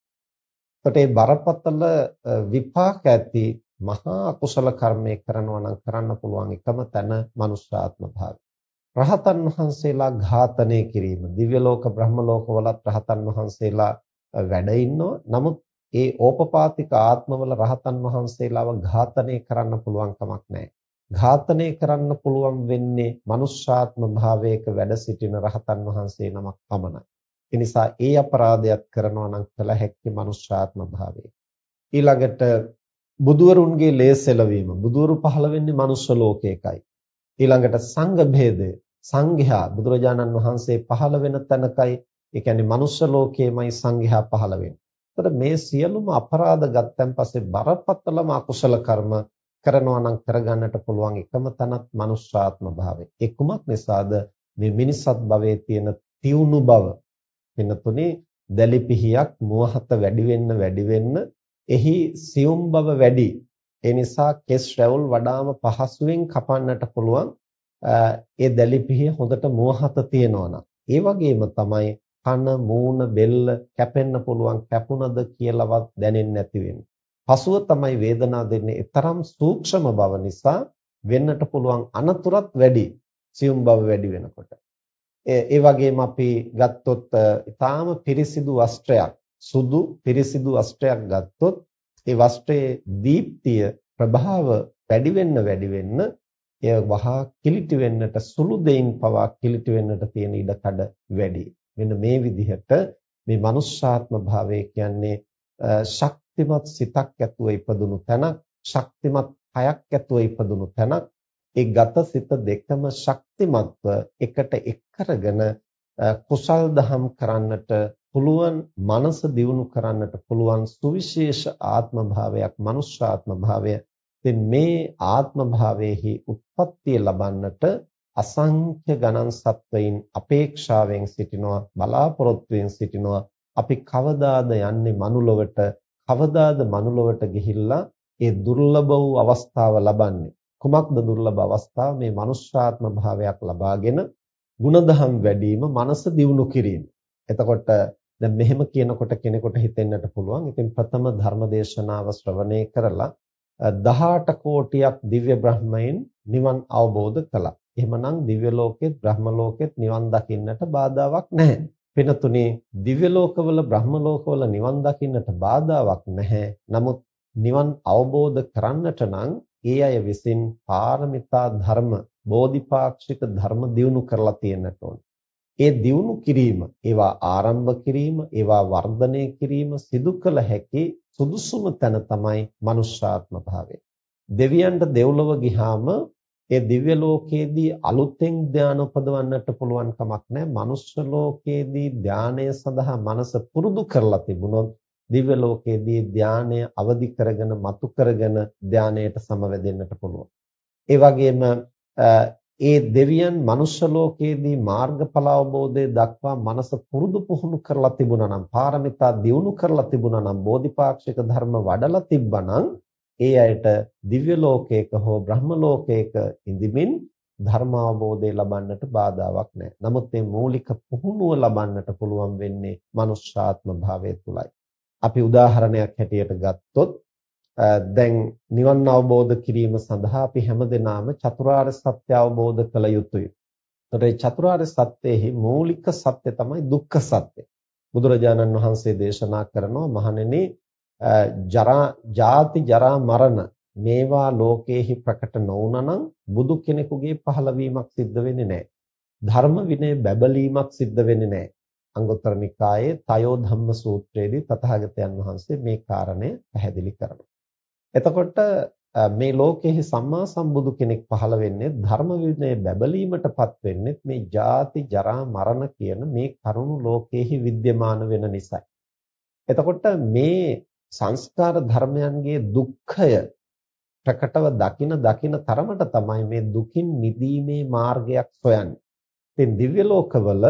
එතකොට මේ බරපතල විපාක ඇති මහා අකුසල කර්මයක් කරනවා නම් කරන්න පුළුවන් එකම තැන මනුෂ්‍යාත්ම භාවය. රහතන් වහන්සේලා ඝාතනය කිරීම දිව්‍ය ලෝක බ්‍රහ්ම ලෝකවලත් රහතන් වහන්සේලා වැඩ නමුත් ඒ ඕපපාතික ආත්මවල රහතන් වහන්සේලාව ඝාතනය කරන්න පුළුවන් කමක් නැහැ. ඝාතනය කරන්න පුළුවන් වෙන්නේ මනුෂ්‍යාත්ම භාවයක වැඩ සිටින රහතන් වහන්සේ නමක් පමණයි. ඒ නිසා ඒ අපරාධයක් කරනවා නම් කළ හැක්කේ මනුෂ්‍යාත්ම භාවයේ. ඊළඟට බුදුවරුන්ගේ ලේසෙලවීම බුදුවරු පහළ වෙන්නේ මනුෂ්‍ය ලෝකයකයි. ඊළඟට සංඝ භේදය සංඝයා බුදුරජාණන් වහන්සේ පහළ වෙන තැනකයි ඒ කියන්නේ මනුෂ්‍ය ලෝකයේමයි සංඝයා පහළ වෙන්නේ. එතකොට මේ සියලුම අපරාධ ගත්තන් පස්සේ බරපතලම අකුසල කර්ම කරනවා නම් කරගන්නට පුළුවන් එකම තැනත් මනුෂ්‍යාත්ම භාවය. ඒ කුමක් නිසාද මේ මිනිසත් භවයේ තියෙන තියුණු බව වෙනතුනේ දැලි පිහියක් මුවහත වැඩි වෙන්න වැඩි වෙන්න එහි සියුම් බව වැඩි. ඒ නිසා කෙස් රැවුල් වඩාම පහසුවෙන් කපන්නට පුළුවන් ඒ දැලි පිහිය හොඳට මුවහත තියෙනවා නම්. ඒ වගේම තමයි කන මූණ බෙල්ල කැපෙන්න පුළුවන් කැපුණද කියලාවත් දැනෙන්නේ නැති වෙන්නේ. පසුව තමයි වේදනාව දෙන්නේ. තරම් සූක්ෂම බව නිසා වෙන්නට පුළුවන් අනතුරත් වැඩි. සියුම් බව වැඩි වෙනකොට. ඒ වගේම අපි ගත්තොත් ඊටාම පිරිසිදු වස්ත්‍රයක් සුදු පිරිසිදු වස්ත්‍රයක් ගත්තොත් ඒ වස්ත්‍රයේ දීප්තිය ප්‍රභාව වැඩි වෙන්න වැඩි වෙන්න එය වහා කිලිටි වෙන්නට සුළු දෙයින් පවා කිලිටි වෙන්නට තියෙන ඉඩකඩ වැඩි. මෙන්න මේ විදිහට මේ මනුෂ්‍යාත්ම භාවය කියන්නේ ශක්තිමත් සිතක් ඇතුව ඉපදුණු තැනක්, ශක්තිමත් කයක් ඇතුව ඉපදුණු තැනක්, ඒ ගත සිත දෙකම ශක්තිමත්ව එකට එක් කරගෙන කුසල් දහම් කරන්නට පුළුවන් මනස දියුණු කරන්නට පුළුවන් සුවිශේෂ ආත්ම භාවයක් මනුෂ්‍යාත්ම භාවය. ඉතින් මේ ආත්ම භාවයේහි උත්පත්තිය ලබන්නට අසංඛ්‍ය ගණන් සත්වයින් අපේක්ෂාවෙන් සිටිනවා බලාපොරොත්තුවෙන් සිටිනවා. අපි කවදාද යන්නේ මනුලොවට? කවදාද මනුලොවට ගිහිල්ලා ඒ දුර්ලභ වූ අවස්ථාව ලබන්නේ? කුමක්ද දුර්ලභ අවස්ථාව මේ මනුෂ්‍යාත්ම භාවයක් ලබාගෙන ಗುಣධම් වැඩිම මනස දියුණු කිරීම. එතකොට දැන් මෙහෙම කියනකොට කෙනෙකුට හිතෙන්නට පුළුවන්. ඉතින් ප්‍රථම ධර්මදේශනාව ශ්‍රවණය කරලා 18 කෝටියක් දිව්‍ය බ්‍රහ්මයන් නිවන් අවබෝධ කළා. එහෙමනම් දිව්‍ය ලෝකෙත් බ්‍රහ්ම ලෝකෙත් නිවන් දකින්නට බාධාවක් නැහැ. වෙනතුනේ දිව්‍ය ලෝකවල බ්‍රහ්ම ලෝකවල නිවන් දකින්නට බාධාවක් නැහැ. නමුත් නිවන් අවබෝධ කරන්නට නම් ඒ අය විසින් පාරමිතා ධර්ම බෝධිපාක්ෂික ධර්ම දියුණු කරලා තියෙන්නට ඕනේ. ඒ දියුණු කිරීම, ඒවා ආරම්භ කිරීම, ඒවා වර්ධනය කිරීම සිදු කළ හැකි සුදුසුම තැන තමයි මනුෂ්‍යාත්ම භාවය. දෙවියන්ට දෙව්ලොව ගිහාම ඒ දිව්‍ය ලෝකයේදී අලුතෙන් ධානය උපදවන්නට පුළුවන් කමක් නැහැ. මනුෂ්‍ය ලෝකයේදී ධානය සඳහා මනස පුරුදු කරලා තිබුණොත් දිව්‍ය ලෝකයේදී ධානය අවදි කරගෙන මතු කරගෙන ධානයට සමවැදෙන්නට පුළුවන්. ඒ වගේම ඒ දෙවියන් මනුෂ්‍ය ලෝකයේදී මාර්ගඵල අවබෝධය දක්වා මනස පුරුදු පුහුණු කරලා තිබුණා නම් පාරමිතා දියුණු කරලා තිබුණා නම් බෝධිපාක්ෂික ධර්ම වඩලා තිබ්බනම් ඒ අයට දිව්‍ය ලෝකයක හෝ බ්‍රහ්ම ලෝකයක ඉඳිමින් ධර්මාවබෝධය ලබන්නට බාධාවක් නැහැ. නමුත් මේ මූලික පුහුණුව ලබන්නට පුළුවන් වෙන්නේ මනුෂ්‍යාත්ම භාවය තුලයි. අපි උදාහරණයක් හැටියට ගත්තොත් දැන් නිවන් අවබෝධ කිරීම සඳහා අපි හැමදෙනාම චතුරාර්ය සත්‍ය අවබෝධ කළ යුතුයි. ඒතකොට මේ චතුරාර්ය සත්‍යෙහි මූලික සත්‍ය තමයි දුක්ඛ සත්‍ය. බුදුරජාණන් වහන්සේ දේශනා කරනවා මහණෙනි ජරා ජාති ජරා මරණ මේවා ලෝකේහි ප්‍රකට නොවුනනම් බුදු කෙනෙකුගේ පහළවීමක් සිද්ධ වෙන්නේ නැහැ. ධර්ම විනය බැබලීමක් සිද්ධ වෙන්නේ නැහැ. අංගුත්තර නිකායේ තයෝ ධම්ම සූත්‍රයේදී තථාගතයන් වහන්සේ මේ කාරණය පැහැදිලි කරනවා. එතකොට මේ ලෝකයේ සම්මා සම්බුදු කෙනෙක් පහළ වෙන්නේ ධර්ම විනය බැබලීමටපත් වෙන්නේ මේ ජාති ජරා මරණ කියන මේ කරුණු ලෝකයේ විද්‍යමාන වෙන නිසායි. එතකොට මේ සංස්කාර ධර්මයන්ගේ දුක්ඛය ප්‍රකටව දකින දකින තරමට තමයි මේ දුකින් මිදීමේ මාර්ගයක් සොයන්නේ. ඉතින් දිව්‍ය ලෝකවල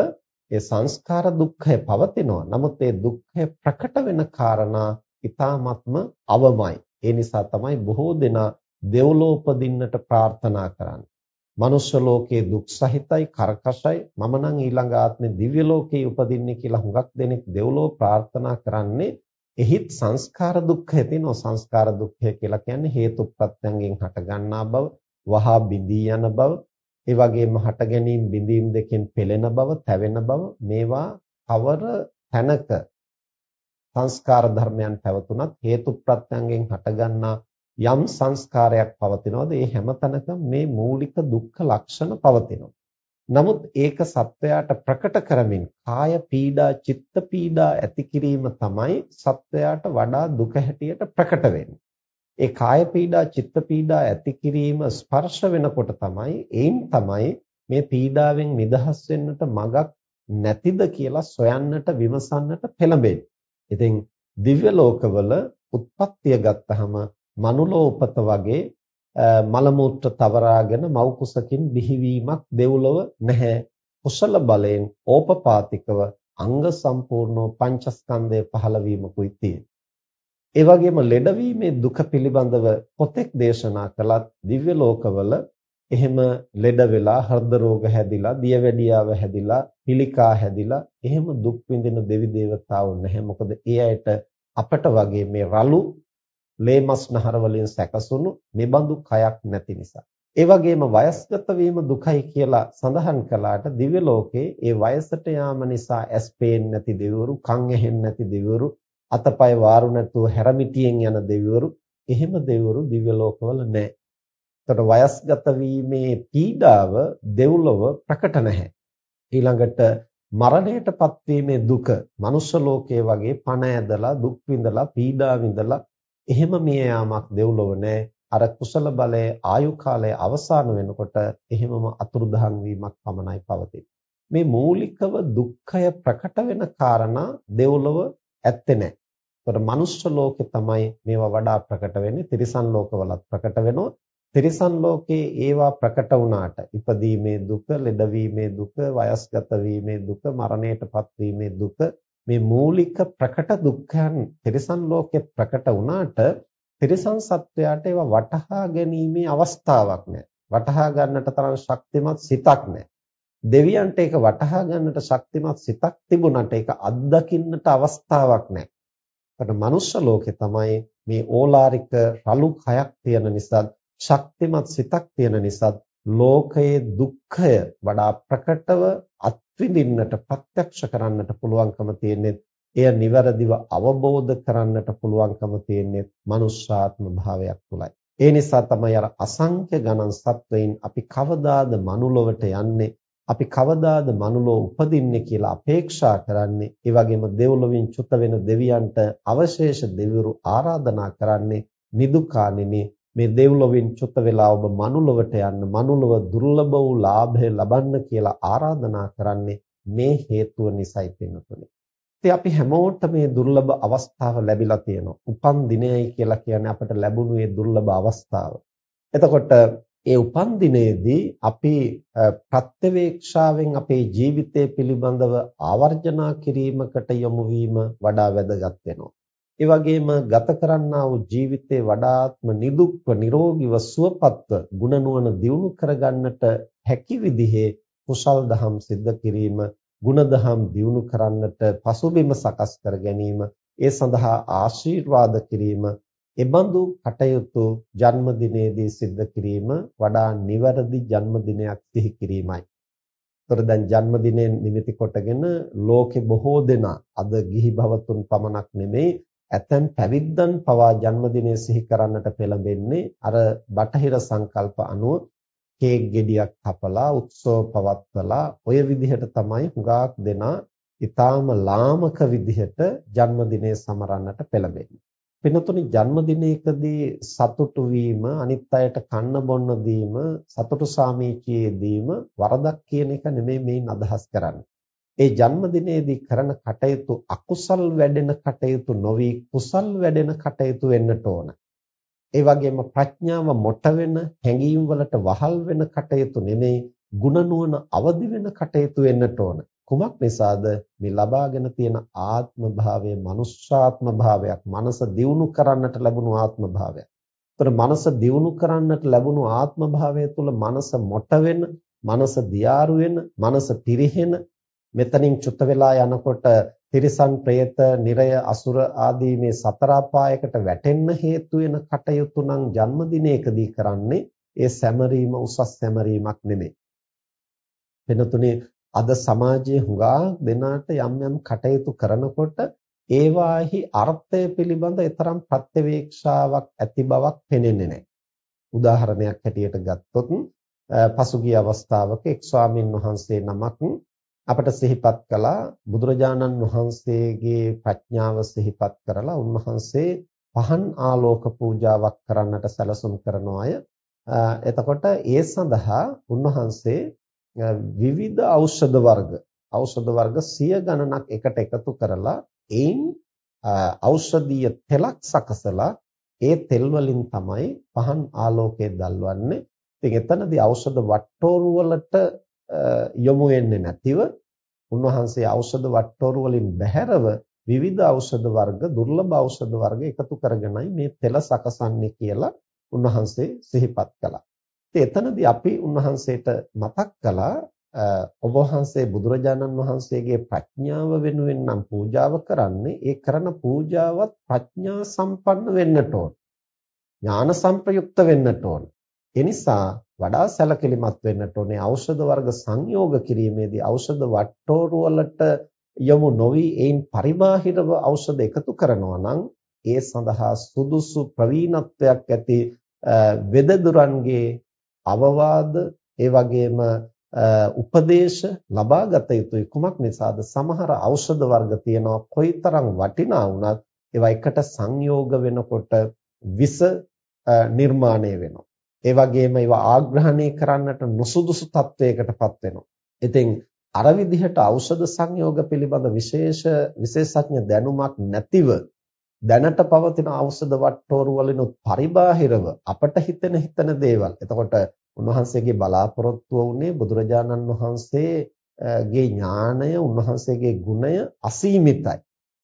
ඒ සංස්කාර දුක්ඛය පවතිනවා. නමුත් ඒ දුක්ඛය ප්‍රකට වෙන කාරණා ඊ타ත්ම අවමයි. ඒ නිසා තමයි බොහෝ දෙනා දෙව්ලෝ උපදින්නට ප්‍රාර්ථනා කරන්නේ. මනුෂ්‍ය ලෝකයේ දුක් සහිතයි කරකශයි මම නම් ඊළඟ ආත්මේ දිව්‍ය ලෝකයේ උපදින්නේ කියලා හුඟක් දෙනෙක් දෙව්ලෝ ප්‍රාර්ථනා කරන්නේ එහිත් සංස්කාර දුක්ඛය තියෙනවා සංස්කාර දුක්ඛය කියලා කියන්නේ හේතු ප්‍රත්‍යයෙන් හට ගන්නා බව වහා බිඳී යන බව ඒ වගේම හට ගැනීම බිඳීම් දෙකෙන් පෙළෙන බව තැවෙන බව මේවා කවර තැනක සංස්කාර ධර්මයන් පැවතුනත් හේතු ප්‍රත්‍යයෙන් හටගන්නා යම් සංස්කාරයක් පවතිනවද ඒ හැම තැනකම මේ මූලික දුක්ඛ ලක්ෂණ පවතිනවා නමුත් ඒක සත්වයාට ප්‍රකට කරමින් කාය පීඩා චිත්ත පීඩා ඇති කිරීම තමයි සත්වයාට වඩා දුක හැටියට ප්‍රකට වෙන්නේ. ඒ කාය පීඩා චිත්ත පීඩා ඇති කිරීම ස්පර්ශ වෙනකොට තමයි ඒන් තමයි මේ පීඩාවෙන් නිදහස් වෙන්නට මගක් නැතිද කියලා සොයන්නට විමසන්නට පෙළඹෙන්නේ. ඉතින් දිව්‍ය ලෝකවල උත්පත්තිය ගත්තහම මනුලෝ උපත වගේ මල මුත්‍ර තවරාගෙන මව් කුසකින් බිහිවීමක් දෙව්ලොව නැහැ. කුසල බලයෙන් ඕපපාතිකව අංග සම්පූර්ණව පංචස්කන්ධය පහළ වීමකුයි තියෙන්නේ. ඒ වගේම ලෙඩවීමේ දුක පිළිබඳව පොතෙක් දේශනා කළත් දිව්‍ය ලෝකවල එහෙම ලෙඩ වෙලා හෘද රෝග හැදිලා දියවැඩියාව හැදිලා පිළිකා හැදිලා එහෙම දුක් විඳින දෙවි දේවතාවෝ නැහැ මොකද ඒ අයට අපට වගේ මේ රළු ලේ මස් නහර වලින් සැකසුණු මෙබඳු කයක් නැති නිසා. ඒ වගේම වයස්ගත වීම දුකයි කියලා සඳහන් කළාට දිව්‍ය ලෝකේ ඒ වයසට යාම නිසා ඇස් පේන්නේ නැති දෙවිවරු, කන් ඇහෙන්නේ නැති දෙවිවරු, අතපය වාරු නැතුව හැරමිටියෙන් යන දෙවිවරු, එහෙම දෙවිවරු දිව්‍ය ලෝකවල නැහැ. එතකොට වයස්ගත වීමේ පීඩාව දෙව්ලොව ප්‍රකට නැහැ. ඊළඟට මරණයටපත් වීමේ දුක මනුෂ්‍ය ලෝකයේ වගේ පණ ඇදලා දුක් විඳලා පීඩා විඳලා එහෙම මිය යාමක් දෙව්ලොව නැහැ. අර කුසල බලයේ ආයු කාලය අවසන් වෙනකොට එහෙමම අතුරුදහන් වීමක් පමණයි පවතින්නේ. මේ මූලිකව දුක්ඛය ප්‍රකට වෙන කාරණා දෙව්ලොව ඇත්තේ නැහැ. ඒතර මනුෂ්‍ය ලෝකේ තමයි මේවා වඩා ප්‍රකට වෙන්නේ. තිරිසන් ලෝකවලත් ප්‍රකට වෙනවා. තිරිසන් ලෝකේ ඒවා ප්‍රකට වුණාට ඉපදීමේ දුක, ලෙඩවීමේ දුක, වයස්ගත වීමේ දුක, මරණයටපත් වීමේ දුක මේ මූලික ප්‍රකට දුක්ඛයන් තිරිසන් ලෝකේ ප්‍රකට වුණාට තිරිසන් සත්වයාට ඒවා වටහා ගැනීමේ අවස්ථාවක් නැහැ. වටහා ගන්නට තරම් ශක්තිමත් සිතක් නැහැ. දෙවියන්ට ඒක වටහා ගන්නට ශක්තිමත් සිතක් තිබුණාට ඒක අත්දකින්නට අවස්ථාවක් නැහැ. ඒකට මනුෂ්‍ය ලෝකේ තමයි මේ ඕලාරික රළු කයක් තියෙන නිසා ශක්තිමත් සිතක් තියෙන නිසා ලෝකයේ දුක්ඛය වඩා ප්‍රකටව අත්විඳින්නට ප්‍රත්‍යක්ෂ කරන්නට පුළුවන්කම තියෙන්නේ එය නිවැරදිව අවබෝධ කරන්නට පුළුවන්කම තියෙන්නේ මනුෂ්‍යාත්ම භාවයක් තුලයි. ඒ නිසා තමයි අර අසංඛ්‍ය ගණන් සත්වයින් අපි කවදාද මනුලොවට යන්නේ අපි කවදාද මනුලෝ උපදින්නේ කියලා අපේක්ෂා කරන්නේ ඒ වගේම දෙව්ලොවින් චුත වෙන දෙවියන්ට අවශේෂ දෙවිවරු ආරාධනා කරන්නේ නිදුකාණෙනි මේ දෙව්ලොවින් චුත වෙලා ඔබ මනුලොවට යන්න මනුලොව දුර්ලභ වූ ලාභය ලබන්න කියලා ආරාධනා කරන්නේ මේ හේතුව නිසායි පින්නතුනේ. ඉතින් අපි හැමෝටම මේ දුර්ලභ අවස්ථාව ලැබිලා තියෙනවා. උපන් දිනයයි කියලා කියන්නේ අපට ලැබුණු මේ දුර්ලභ අවස්ථාව. එතකොට ඒ උපන් දිනේදී අපි ප්‍රත්‍යවේක්ෂාවෙන් අපේ ජීවිතය පිළිබඳව ආවර්ජනා කිරීමකට යොමු වීම වඩා වැදගත් වෙනවා. ඒ වගේම ගත කරන්නා වූ ජීවිතේ වඩාත්ම නිදුක්ව නිරෝගීව සුවපත්ව ගුණ නුවණ දියුණු කරගන්නට හැකි විදිහේ කුසල් දහම් සිද්ධ කිරීම ගුණ දහම් දියුණු කරන්නට පසුබිම සකස් කර ගැනීම ඒ සඳහා ආශිර්වාද කිරීම එබඳු කටයුතු ජන්මදිනයේදී සිද්ධ කිරීම වඩා නිවැරදි ජන්මදිනයක් සිහි කිරීමයි. ඒතර දැන් ජන්මදිනයෙන් නිමිති කොටගෙන ලෝකේ බොහෝ දෙනා අද ගිහි භවතුන් පමණක් නෙමෙයි ඇතැම් පැවිද්දන් පවා ජන්මදිනය සිහි කරන්නට පෙළඹෙන්නේ අර බටහිර සංකල්ප අනුව කේක් ගෙඩියක් කපලා උත්සව පවත්වලා ඔය විදිහට තමයි හුඟක් දෙනා ඊටාම ලාමක විදිහට ජන්මදිනය සමරන්නට පෙළඹෙන්නේ. පිනතුනි ජන්මදිනයකදී සතුටු වීම අනිත් අයට කන්න බොන්න දීම සතුටු සාමීචියේ දීම වරදක් කියන එක නෙමෙයි මේන් අදහස් කරන්නේ. ඒ ජන්මදිනයේදී කරන කටයුතු අකුසල් වැඩෙන කටයුතු නොවි කුසල් වැඩෙන කටයුතු වෙන්නට ඕන. ඒ වගේම ප්‍රඥාව මොට වෙන හැඟීම් වලට වහල් වෙන කටයුතු නෙමෙයි ಗುಣ නුවණ අවදි වෙන කටයුතු වෙන්නට ඕන. කුමක් නිසාද මේ ලබාගෙන තියෙන ආත්ම භාවය මනුෂ්‍යාත්ම භාවයක් මනස දියුණු කරන්නට ලැබුණු ආත්ම භාවයක්. ඒතර මනස දියුණු කරන්නට ලැබුණු ආත්ම භාවය තුළ මනස මොට වෙන, මනස දියාරු වෙන, මනස පිරිහෙන මෙතනින් චුත වෙලා යනකොට තිරිසන් പ്രേත, නිරය, අසුර ආදී මේ සතර අපායකට වැටෙන්න හේතු වෙන කටයුතු නම් ජන්මදිනයකදී කරන්නේ ඒ සැමරීම උසස් සැමරීමක් නෙමෙයි. වෙනතුනේ අද සමාජයේ හුඟා දෙනාට යම් යම් කටයුතු කරනකොට ඒවාහි අර්ථය පිළිබඳ තරම් ප්‍රත්‍යවේක්ෂාවක් ඇති බවක් පෙනෙන්නේ නැහැ. උදාහරණයක් හැටියට ගත්තොත් පසුගිය අවස්ථාවක එක් ස්වාමින් වහන්සේ නමක් අපට සිහිපත් කළා බුදුරජාණන් වහන්සේගේ ප්‍රඥාව සිහිපත් කරලා උන්වහන්සේ පහන් ආලෝක පූජාවක් කරන්නට සැලසුම් කරන අය එතකොට ඒ සඳහා උන්වහන්සේ විවිධ ඖෂධ වර්ග ඖෂධ වර්ග සිය ගණනක් එකට එකතු කරලා ඒන් ඖෂධීය තෙලක් සකසලා ඒ තෙල් වලින් තමයි පහන් ආලෝකය දල්වන්නේ. ඉතින් එතනදී ඖෂධ වට්ටෝරු වලට යොමු වෙන්නේ නැතිව උන්වහන්සේ ඖෂධ වට්ටෝරු වලින් බැහැරව විවිධ ඖෂධ වර්ග දුර්ලභ ඖෂධ වර්ග එකතු කරගෙනයි මේ තෙල සකසන්නේ කියලා උන්වහන්සේ සිහිපත් කළා. එතනදී අපි උන්වහන්සේට මතක් කළා ඔබ වහන්සේ බුදුරජාණන් වහන්සේගේ ප්‍රඥාව වෙනුවෙන් නම් පූජාව කරන්නේ ඒ කරන පූජාවත් ප්‍රඥා සම්පන්න වෙන්නට ඕන. ඥාන සංප්‍රයුක්ත වෙන්නට ඕන. ඒ නිසා වඩා සැලකිලිමත් වෙන්නට ඕනේ ඖෂධ වර්ග සංයෝග කිරීමේදී ඖෂධ වට්ටෝරු වලට යොමු නොවි ඒන් පරිබාහිරව ඖෂධ එකතු කරනවා නම් ඒ සඳහා සුදුසු ප්‍රවීණත්වයක් ඇති වෙදදුරන්ගේ අවවාද ඒ වගේම උපදේශ ලබාගත යුතුයි. කුමක් නිසාද? සමහර ඖෂධ වර්ග තියෙනවා. කොයිතරම් වටිනා වුණත් ඒවා එකට සංයෝග වෙනකොට විස නිර්මාණය වෙනවා. ඒ වගේම ඒවා ආග්‍රහණය කරන්නට නුසුදුසු තත්වයකටපත් වෙනවා. ඉතින් අර විදිහට ඖෂධ සංයෝග පිළිබඳ විශේෂ විශේෂඥ දැනුමක් නැතිව දැනට පවතින ඖෂධ වට්ටෝරු වලිනුත් පරිබාහිරව අපට හිතෙන හිතන දේවල්. එතකොට උන්වහන්සේගේ බලාපොරොත්තුව උනේ බුදුරජාණන් වහන්සේගේ ඥාණය, උන්වහන්සේගේ ගුණය අසීමිතයි.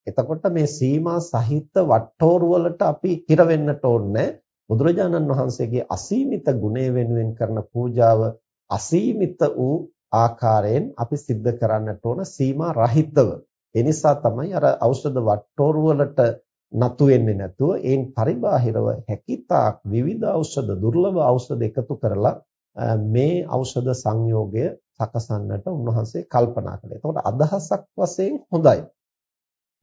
එතකොට මේ සීමා සහිත වට්ටෝරු වලට අපි හිර වෙන්නට ඕනේ. බුදුරජාණන් වහන්සේගේ අසීමිත ගුණය වෙනුවෙන් කරන පූජාව අසීමිත වූ ආකාරයෙන් අපි සිද්ධ කරන්නට ඕන සීමා රහිතව. ඒ නිසා තමයි අර ඖෂධ වට්ටෝරු වලට නතු වෙන්නේ නැතුව ඒන් පරිබාහිරව හැකිතාක් විවිධ ඖෂධ දුර්ලභ ඖෂධ එකතු කරලා මේ ඖෂධ සංයෝගය සකසන්නට උන්වහන්සේ කල්පනා කළා. එතකොට අදහසක් වශයෙන් හොඳයි.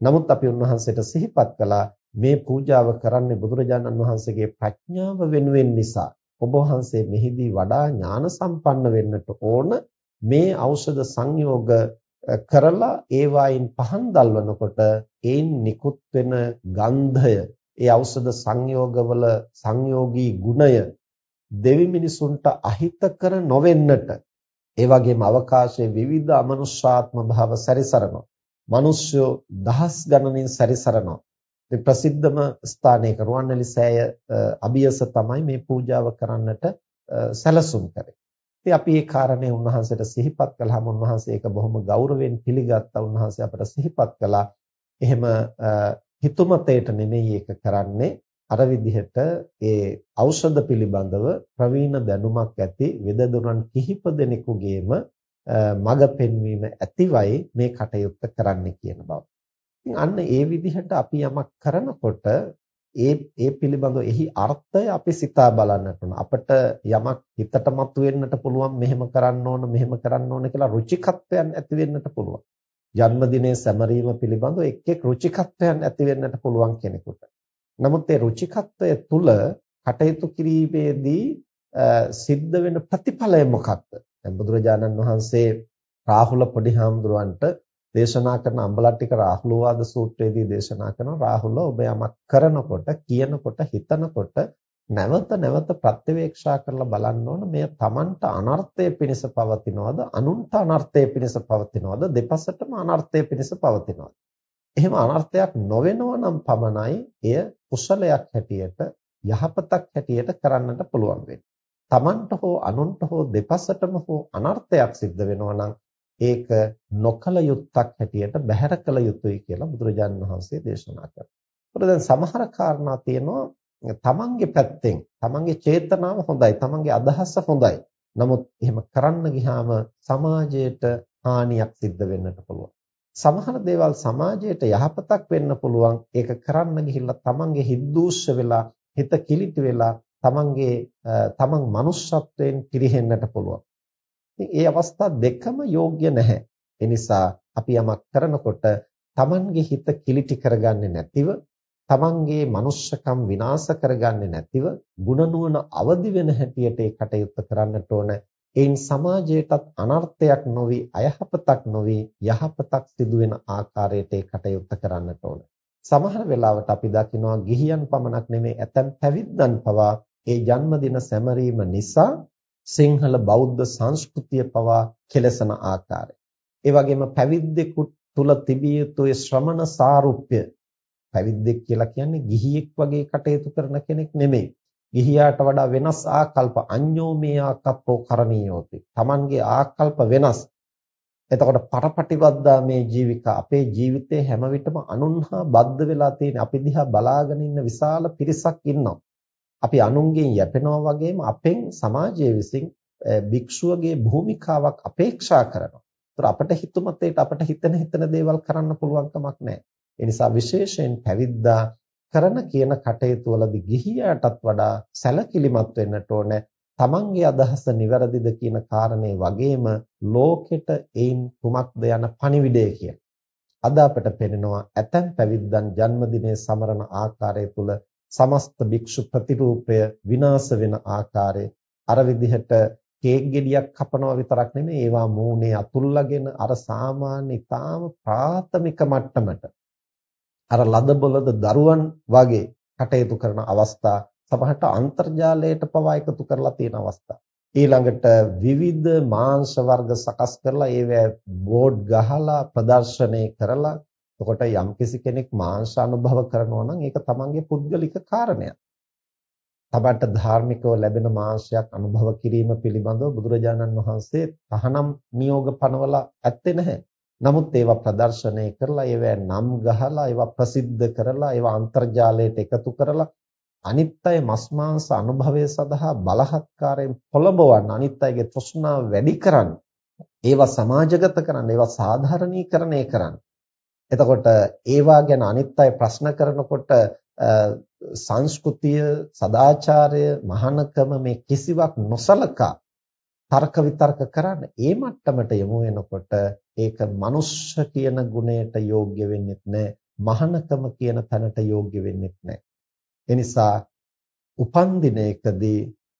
නමුත් අපි උන්වහන්සේට සිහිපත් කළා මේ පූජාව කරන්නේ බුදුරජාණන් වහන්සේගේ ප්‍රඥාව වෙනුවෙන් නිසා. ඔබ වහන්සේ මෙහිදී වඩා ඥාන සම්පන්න වෙන්නට ඕන මේ ඖෂධ සංයෝග කරලා ඒ වයින් පහන් දල්වනකොට ඒන් නිකුත් වෙන ගන්ධය ඒ ඖෂධ සංයෝගවල සංයෝගී ගුණය දෙවි මිනිසුන්ට අහිත කර නොවෙන්නට ඒ වගේම අවකාශයේ විවිධ අමනුෂ්‍යාත්ම භාව සැරිසරනවා. මිනිස්සු දහස් ගණනින් සැරිසරනවා. මේ ප්‍රසිද්ධම ස්ථානයක රුවන්වැලි සෑය අභියස තමයි මේ පූජාව කරන්නට සැලසුම් කරේ. ඉතින් අපි මේ කාරණේ උන්වහන්සේට සිහිපත් කළාම උන්වහන්සේ ඒක බොහොම ගෞරවයෙන් පිළිගත්තා. උන්වහන්සේ අපට සිහිපත් කළා. එහෙම හිතුමතේට නෙමෙයි ඒක කරන්නේ අර විදිහට ඒ ඖෂධ පිළිබඳව ප්‍රවීණ දැනුමක් ඇති වෙදදුරන් කිහිප දෙනෙකුගේම මඟ පෙන්වීම ඇතිවයි මේ කටයුත්ත කරන්න කියන බව. ඉතින් අන්න ඒ විදිහට අපි යමක් කරනකොට ඒ ඒ පිළිබඳව එහි අර්ථය අපි සිතා බලන්නට ඕන. අපිට යමක් හිතට මතුවෙන්නට පුළුවන් මෙහෙම කරන්න ඕන මෙහෙම කරන්න ඕන කියලා රුචිකත්වයන් ඇති වෙන්නට පුළුවන්. ජන්මදිනයේ සැමරීම පිළිබඳව එක් එක් රුචිකත්වයන් ඇති වෙන්නට පුළුවන් කෙනෙකුට. නමුත් ඒ රුචිකත්වය තුල කටයුතු කිරීමේදී සිද්ධ වෙන ප්‍රතිඵලය මොකක්ද? දැන් බුදුරජාණන් වහන්සේ රාහුල පොඩි හාමුදුරුවන්ට දේශනා කරන අම්බලට්ටික රාහුලවාද සූත්‍රයේදී දේශනා කරන රාහුල ඔබ යමක් කරනකොට කියනකොට හිතනකොට නැවත නැවත ප්‍රත්‍යවේක්ෂා කරලා බලන්න ඕන. මෙය Tamanට අනර්ථය පිණිස පවතිනවද? අනුන්ට අනර්ථය පිණිස පවතිනවද? දෙපසටම අනර්ථය පිණිස පවතිනවද? එහෙම අනර්ථයක් නොවෙනව නම් පමණයි එය කුසලයක් හැටියට යහපතක් හැටියට කරන්නට පුළුවන් වෙන්නේ. Tamanට හෝ අනුන්ට හෝ දෙපසටම හෝ අනර්ථයක් සිද්ධ වෙනවා නම් ඒක නොකල යුත්තක් හැටියට බැහැර කළ යුතුයි කියලා බුදුරජාණන් වහන්සේ දේශනා කරා. ඒකට දැන් සමහර කාරණා තියෙනවා තමන්ගේ පැත්තෙන් තමන්ගේ චේතනාව හොඳයි තමන්ගේ අදහස හොඳයි. නමුත් එහෙම කරන්න ගියාම සමාජයට හානියක් සිද්ධ වෙන්නට පුළුවන්. සමහර දේවල් සමාජයට යහපතක් වෙන්න පුළුවන්. ඒක කරන්න ගිහිල්ලා තමන්ගේ හිද්දූෂ වෙලා හිත කිලිටි වෙලා තමන්ගේ තමන් manussත්වයෙන් පිරිහෙන්නට පුළුවන්. ඒ අවස්ථා දෙකම යෝග්‍ය නැහැ. ඒ නිසා අපි යමක් කරනකොට තමන්ගේ හිත කිලිටි කරගන්නේ නැතිව තමන්ගේ manussකම් විනාශ කරගන්නේ නැතිව ಗುಣ අවදි වෙන හැටියට ඒ කටයුත්ත කරන්නට ඕන. එයින් සමාජයටත් අනර්ථයක් නොවි අයහපතක් නොවි යහපතක් සිදුවෙන ආකාරයට ඒ කටයුත්ත කරන්නට ඕන. සමහර වෙලාවට අපි දකිනවා ගිහියන් පමණක් නෙමේ ඇතැම් පැවිද්දන් පවා ඒ ජන්මදින සැමරීම නිසා සිංහල බෞද්ධ සංස්කෘතිය පවා කෙලසන ආකාරය. ඒ වගේම පැවිද්දෙකු තුල තිබිය යුතු ශ්‍රමණ සාරුප්‍ය පැවිද්දෙක් කියලා කියන්නේ ගිහියෙක් වගේ කටයුතු කරන කෙනෙක් නෙමෙයි. ගිහියාට වඩා වෙනස් ආකල්ප අඤ්ඤෝ මේ ආකප්පෝ කරණීයෝති. Tamanගේ ආකල්ප වෙනස්. එතකොට පරපටිවද්දා මේ ජීවික අපේ ජීවිතේ හැම විටම අනුන්හා බද්ධ වෙලා තියෙන අපි දිහා බලාගෙන ඉන්න විශාල පිරිසක් ඉන්නවා. අපි අනුන්ගෙන් යැපෙනවා වගේම අපෙන් සමාජයේ විසින් භික්ෂුවගේ භූමිකාවක් අපේක්ෂා කරනවා. ඒතර අපට හිතුමතේට අපට හිතන හිතන දේවල් කරන්න පුළුවන් කමක් නැහැ. ඒ නිසා විශේෂයෙන් පැවිද්දා කරන කියන කටයුතු වලදී ගිහියාටත් වඩා සැලකිලිමත් වෙන්නට ඕනේ. තමන්ගේ අදහස නිවැරදිද කියන කාරණේ වගේම ලෝකෙට ඒන් කුමක්ද යන පණිවිඩය කියන. අද අපට පෙනෙනවා ඇතැම් පැවිද්දන් ජන්මදිනයේ සමරන ආකාරය තුල සමස්ත භික්ෂු ප්‍රතිරූපය විනාශ වෙන ආකාරය අර විදිහට කේක් ගෙඩියක් කපනවා විතරක් නෙමෙයි ඒවා මූණේ අතුල්ලාගෙන අර සාමාන්‍ය ඊටාම ප්‍රාථමික මට්ටමට අර ලදබලද දරුවන් වගේ කටයුතු කරන අවස්ථා සමහරට අන්තර්ජාලයට පවා එකතු කරලා තියෙන අවස්ථා. ඊළඟට විවිධ මාංශ වර්ග සකස් කරලා ඒවැ බෝඩ් ගහලා ප්‍රදර්ශනය කරලා එතකොට යම්කිසි කෙනෙක් මාංශ අනුභව කරනවා නම් ඒක තමන්ගේ පුද්ගලික කාරණයක්. තමන්ට ධාර්මිකව ලැබෙන මාංශයක් අනුභව කිරීම පිළිබඳව බුදුරජාණන් වහන්සේ තහනම් නියෝග පනවලා ඇත්තේ නැහැ. නමුත් ඒවා ප්‍රදර්ශනය කරලා ඒවා නම් ගහලා ඒවා ප්‍රසිද්ධ කරලා ඒවා අන්තර්ජාලයට එකතු කරලා අනිත් අය මස් මාංශ අනුභවය සඳහා බලහත්කාරයෙන් පොළඹවන්න අනිත් අයගේ තෘෂ්ණාව වැඩි කරන්න ඒවා සමාජගත කරන්න ඒවා සාධාරණීකරණය කරන්න එතකොට ඒවා ගැන අනිත් අය ප්‍රශ්න කරනකොට සංස්කෘතිය, සදාචාරය, මහානකම මේ කිසිවක් නොසලකා තර්ක විතර්ක කරන්න ඒ මට්ටමට යමු වෙනකොට ඒක මනුෂ්‍ය කියන ගුණයට යෝග්‍ය වෙන්නේ නැහැ. මහානකම කියන තැනට යෝග්‍ය වෙන්නේ නැහැ. ඒ නිසා උපන් දිනයකදී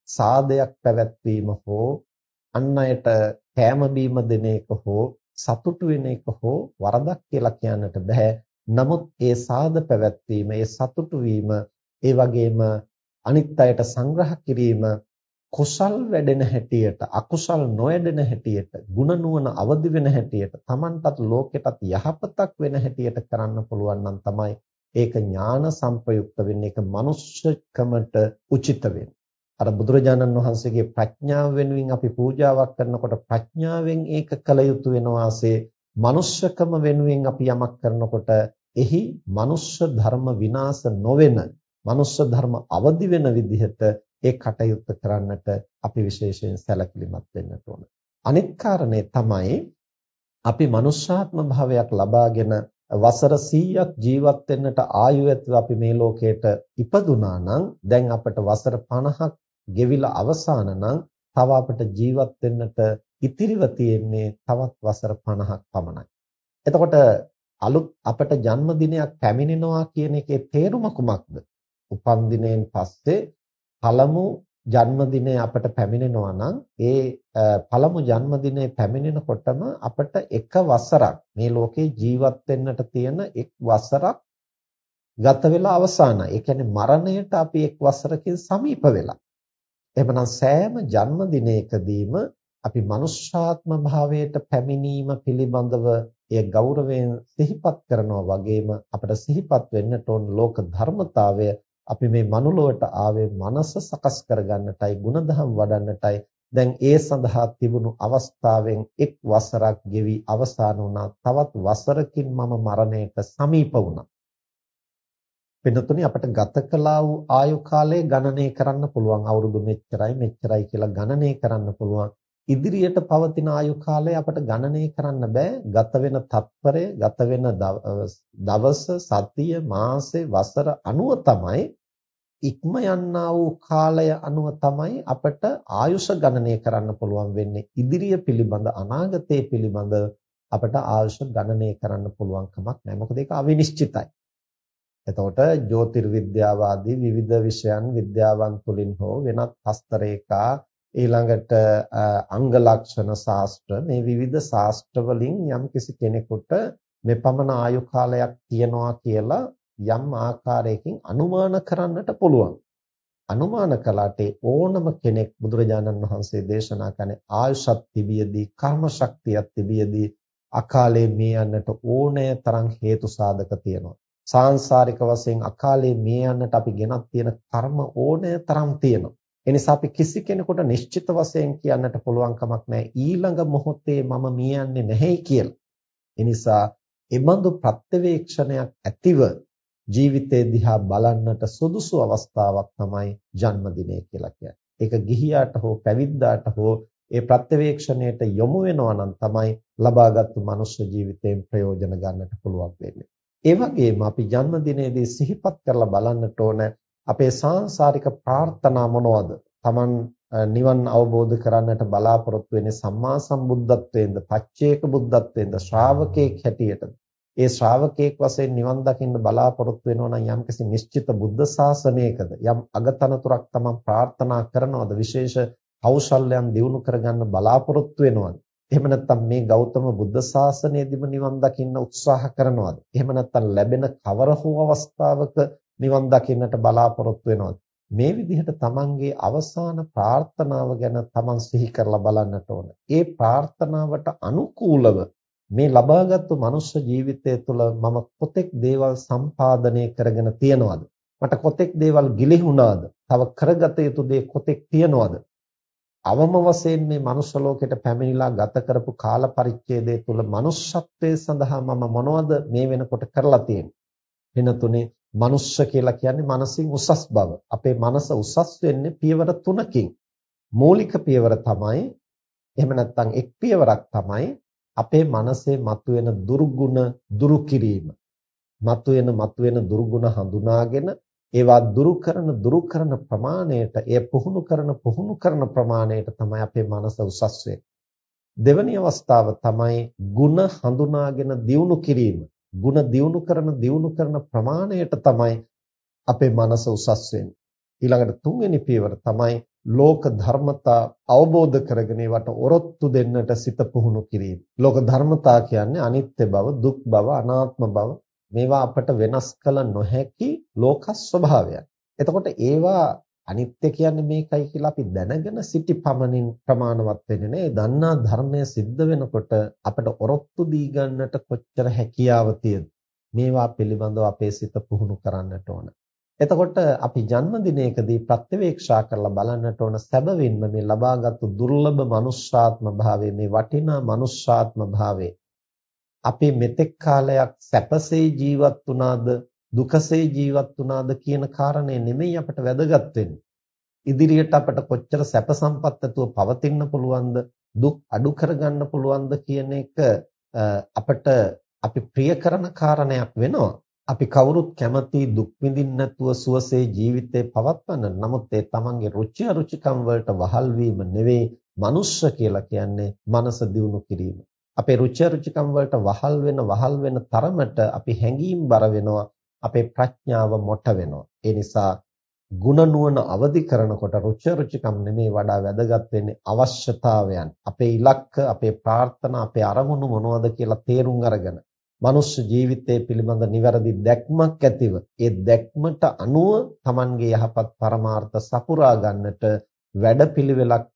සාදයක් පැවැත්වීම හෝ අන් අයට කෑම බීම දෙන එක හෝ සතුටු වෙන එක හෝ වරදක් කියලා කියන්නට බෑ. නමුත් ඒ සාද පැවැත්වීම, ඒ සතුටු වීම, ඒ වගේම අනිත් අයට සංග්‍රහ කිරීම කුසල් වැඩෙන හැටියට, අකුසල් නොවැඩෙන හැටියට, ಗುಣ නුවණ අවදි වෙන හැටියට, Tamanටත් ලෝකෙටත් යහපතක් වෙන හැටියට කරන්න පුළුවන් නම් තමයි ඒක ඥාන සංප්‍රයුක්ත වෙන්නේ, ඒක මනුෂ්‍යකමට උචිත වෙන්නේ. අර බුදුරජාණන් වහන්සේගේ ප්‍රඥාව වෙනුවෙන් අපි පූජාවක් කරනකොට ප්‍රඥාවෙන් ඒක කළ යුතු වෙනවාසේ මනුෂ්‍යකම වෙනුවෙන් අපි යමක් කරනකොට එහි මනුෂ්‍ය ධර්ම විනාශ නොවන මනුෂ්‍ය ධර්ම අවදි වෙන විදිහට ඒ කටයුත්ත කරන්නට අපි විශේෂයෙන් සැලකිලිමත් වෙන්න ඕන. අනිත් කාරණේ තමයි අපි මනුෂ්‍යාත්ම භාවයක් ලබාගෙන වසර 100ක් ජීවත් වෙන්නට ආයු ඇතුව අපි මේ ලෝකයට ඉපදුනා නම් දැන් අපට වසර 50ක් ගෙවිලා අවසాన නම් තව අපට ජීවත් වෙන්නට ඉතිරිව තියෙන්නේ තවත් වසර 50ක් පමණයි. එතකොට අලුත් අපට ජන්මදිනයක් පැමිණෙනවා කියන එකේ තේරුම කුමක්ද? උපන් දිනයෙන් පස්සේ පළමු ජන්මදිනය අපට පැමිණෙනවා නම් ඒ පළමු ජන්මදිනයේ පැමිණෙනකොටම අපට එක වසරක් මේ ලෝකේ ජීවත් වෙන්නට තියෙන එක් වසරක් ගත වෙලා අවසానයි. ඒ කියන්නේ මරණයට අපි එක් වසරකින් සමීප වෙලා. එහෙමනම් සෑම ජන්මදිනයකදීම අපි මනුෂ්‍යාත්ම භාවයට පැමිණීම පිළිබඳව එය ගෞරවයෙන් සිහිපත් කරනවා වගේම අපට සිහිපත් වෙන්නට ඕන ලෝක ධර්මතාවය අපි මේ මනුලොවට ආවේ මනස සකස් කරගන්නටයි ಗುಣධම් වඩන්නටයි. දැන් ඒ සඳහා තිබුණු අවස්ථාවෙන් එක් වසරක් ගෙවි අවසන් වුණා. තවත් වසරකින් මම මරණයට සමීප වුණා. වෙනතුනි අපිට ගත කළා වූ ආයු කාලය ගණනය කරන්න පුළුවන්. අවුරුදු මෙච්චරයි මෙච්චරයි කියලා ගණනය කරන්න පුළුවන්. ඉදිරියට පවතින ආයු කාලය අපිට ගණනය කරන්න බෑ. ගත වෙන තත්පරය ගත වෙන දවස සතිය මාසේ වසර අනුව තමයි ඉක්ම යන්නා වූ කාලය අනුව තමයි අපට ආයුෂ ගණනය කරන්න පුළුවන් වෙන්නේ. ඉදිරිය පිළිබඳ අනාගතයේ පිළිබඳ අපට ආයුෂ ගණනය කරන්න පුළුවන් කමක් නැහැ මොකද ඒක අවිනිශ්චිතයි. එතකොට ජ්‍යොතිර්විද්‍යාව ආදී විවිධ විෂයන් විද්‍යාවන් තුලින් හෝ වෙනත් හස්තරේඛා ඊළඟට අංග ලක්ෂණ ශාස්ත්‍ර මේ විවිධ ශාස්ත්‍ර වලින් යම් කිසි කෙනෙකුට මෙපමණ ආයු කාලයක් තියනවා කියලා යම් ආකාරයකින් අනුමාන කරන්නට පුළුවන්. අනුමාන කළාට ඕනම කෙනෙක් බුදුරජාණන් වහන්සේ දේශනා කරන ආයුෂත් තිබියදී කර්ම ශක්තියක් තිබියදී අකාලේ මේ යන්නට ඕනෑ තරම් හේතු සාධක තියෙනවා. සාංශාරික වශයෙන් අකාලේ මේ යන්නට අපි ගෙනත් තියෙන කර්ම ඕනෑ තරම් තියෙනවා. එනිසා අපි කිසි කෙනෙකුට නිශ්චිත වශයෙන් කියන්නට පුළුවන් කමක් නැහැ ඊළඟ මොහොතේ මම මිය යන්නේ නැහැයි කියලා. එනිසා එබඳු ප්‍රත්‍යවේක්ෂණයක් ඇතිව ජීවිතේ දිහා බලන්නට සුදුසු අවස්ථාවක් තමයි ජන්මදිනය කියලා කියන්නේ. ඒක ගිහියාට හෝ පැවිද්දාට හෝ ඒ ප්‍රත්‍යවේක්ෂණයට යොමු වෙනවා නම් තමයි ලබාගත්තු මනුෂ්‍ය ජීවිතයෙන් ප්‍රයෝජන ගන්නට පුළුවන් වෙන්නේ. ඒ වගේම අපි ජන්මදිනයේදී සිහිපත් කරලා බලන්නට ඕන අපේ සාංශාරික ප්‍රාර්ථනා මොනවද? Taman නිවන් අවබෝධ කරන්නට බලාපොරොත්තු වෙන්නේ සම්මා සම්බුද්ධත්වයෙන්ද, පච්චේක බුද්ධත්වයෙන්ද, ශ්‍රාවකෙක් හැටියටද? ඒ ශ්‍රාවකයෙක් වශයෙන් නිවන් දකින්න බලාපොරොත්තු වෙනවා නම් යම්කිසි නිශ්චිත බුද්ධ ශාසනයකද යම් අගතනතුරක් තමන් ප්‍රාර්ථනා කරනවද විශේෂ කෞශල්‍යයන් දියුණු කරගන්න බලාපොරොත්තු වෙනවද එහෙම නැත්නම් මේ ගෞතම බුද්ධ ශාසනයේදීම නිවන් දකින්න උත්සාහ කරනවද? එහෙම නැත්නම් ලැබෙන කවර හෝ අවස්ථාවක නිවන් දකින්නට බලාපොරොත්තු වෙනවද? මේ විදිහට තමන්ගේ අවසාන ප්‍රාර්ථනාව ගැන තමන් සිහි කරලා බලන්නට ඕන. ඒ ප්‍රාර්ථනාවට අනුකූලව මේ ලබාගත්තු මනුෂ්‍ය ජීවිතය තුළ මම කොතෙක් දේවල් සම්පාදනය කරගෙන තියනවද? මට කොතෙක් දේවල් ගිලිහුණාද? තව කරගත යුතු දේ කොතෙක් තියනවද? අවම වශයෙන් මේ මනුෂ්‍ය ලෝකෙට පැමිණිලා ගත කරපු කාල පරිච්ඡේදය තුළ මනුෂ්‍යත්වයේ සඳහා මම මොනවද මේ වෙනකොට කරලා තියෙන්නේ? වෙන තුනේ මනුෂ්‍ය කියලා කියන්නේ මනසින් උසස් බව. අපේ මනස උසස් වෙන්නේ පියවර තුනකින්. මූලික පියවර තමයි එහෙම නැත්නම් එක් පියවරක් තමයි අපේ මනසේ මතුවෙන දුර්ගුණ දුරු කිරීම. මතුවෙන මතුවෙන දුර්ගුණ හඳුනාගෙන ඒවා දුරු කරන දුරු කරන ප්‍රමාණයට එය පුහුණු කරන පුහුණු කරන ප්‍රමාණයට තමයි අපේ මනස උසස් දෙවැනි අවස්ථාව තමයි ಗುಣ හඳුනාගෙන දියුණු කිරීම. ಗುಣ දියුණු කරන දියුණු කරන ප්‍රමාණයට තමයි අපේ මනස උසස් වෙන්නේ. ඊළඟට තුන්වෙනි පියවර තමයි ලෝක ධර්මතා අවබෝධ කරගෙන ඒවට ඔරොත්තු දෙන්නට සිත පුහුණු කිරීම. ලෝක ධර්මතා කියන්නේ අනිත්‍ය බව, දුක් බව, අනාත්ම බව මේවා අපට වෙනස් කළ නොහැකි ලෝක ස්වභාවයන්. එතකොට ඒවා අනිත්‍ය කියන්නේ මේකයි කියලා අපි දැනගෙන සිටි පමණින් ප්‍රමාණවත් වෙන්නේ නෑ. දන්නා ධර්මය සිද්ධ වෙනකොට අපට ඔරොත්තු දී ගන්නට කොච්චර හැකියාව තියෙද? මේවා පිළිබඳව අපේ සිත පුහුණු කරන්නට ඕන. එතකොට අපි ජන්මදිනයකදී ප්‍රත්‍යවේක්ෂා කරලා බලන්නට ඕන සැබවින්ම මේ ලබාගත් දුර්ලභ මනුෂ්‍යාත්ම භාවයේ මේ වටිනා මනුෂ්‍යාත්ම භාවයේ අපි මෙතෙක් කාලයක් සැපසේ ජීවත් වුණාද දුකසේ ජීවත් වුණාද කියන කාරණේ නෙමෙයි අපට වැදගත් වෙන්නේ. ඉදිරියට අපට කොච්චර සැප සම්පත් ඇතුව පවතින්න පුළුවන්ද දුක් අඩු කරගන්න පුළුවන්ද කියන එක අපට අපි ප්‍රිය කරන කාරණයක් වෙනවා. අපි කවුරුත් කැමති දුක් විඳින්න නැතුව සුවසේ ජීවිතේ පවත්වන්න. නමුත් ඒ තමන්ගේ රුචි අරුචිකම් වලට වහල් වීම නෙවෙයි මනුෂ්‍ය කියලා කියන්නේ මනස දියුණු කිරීම. අපේ රුචි අරුචිකම් වලට වහල් වෙන වහල් වෙන තරමට අපි හැඟීම් බර වෙනවා. අපේ ප්‍රඥාව මොට වෙනවා. ඒ නිසා ಗುಣ නුවණ අවදි කරනකොට රුචි රුචිකම් නෙමේ වඩා වැදගත් වෙන්නේ අවශ්‍යතාවයන්. අපේ ඉලක්ක, අපේ ප්‍රාර්ථනා, අපේ අරමුණු මොනවද කියලා තේරුම් අරගෙන මනුෂ්‍ය ජීවිතය පිළිබඳ නිවැරදි දැක්මක් ඇතිව ඒ දැක්මට අනුව Tamanගේ යහපත් පරමාර්ථ සපුරා ගන්නට වැඩපිළිවෙලක්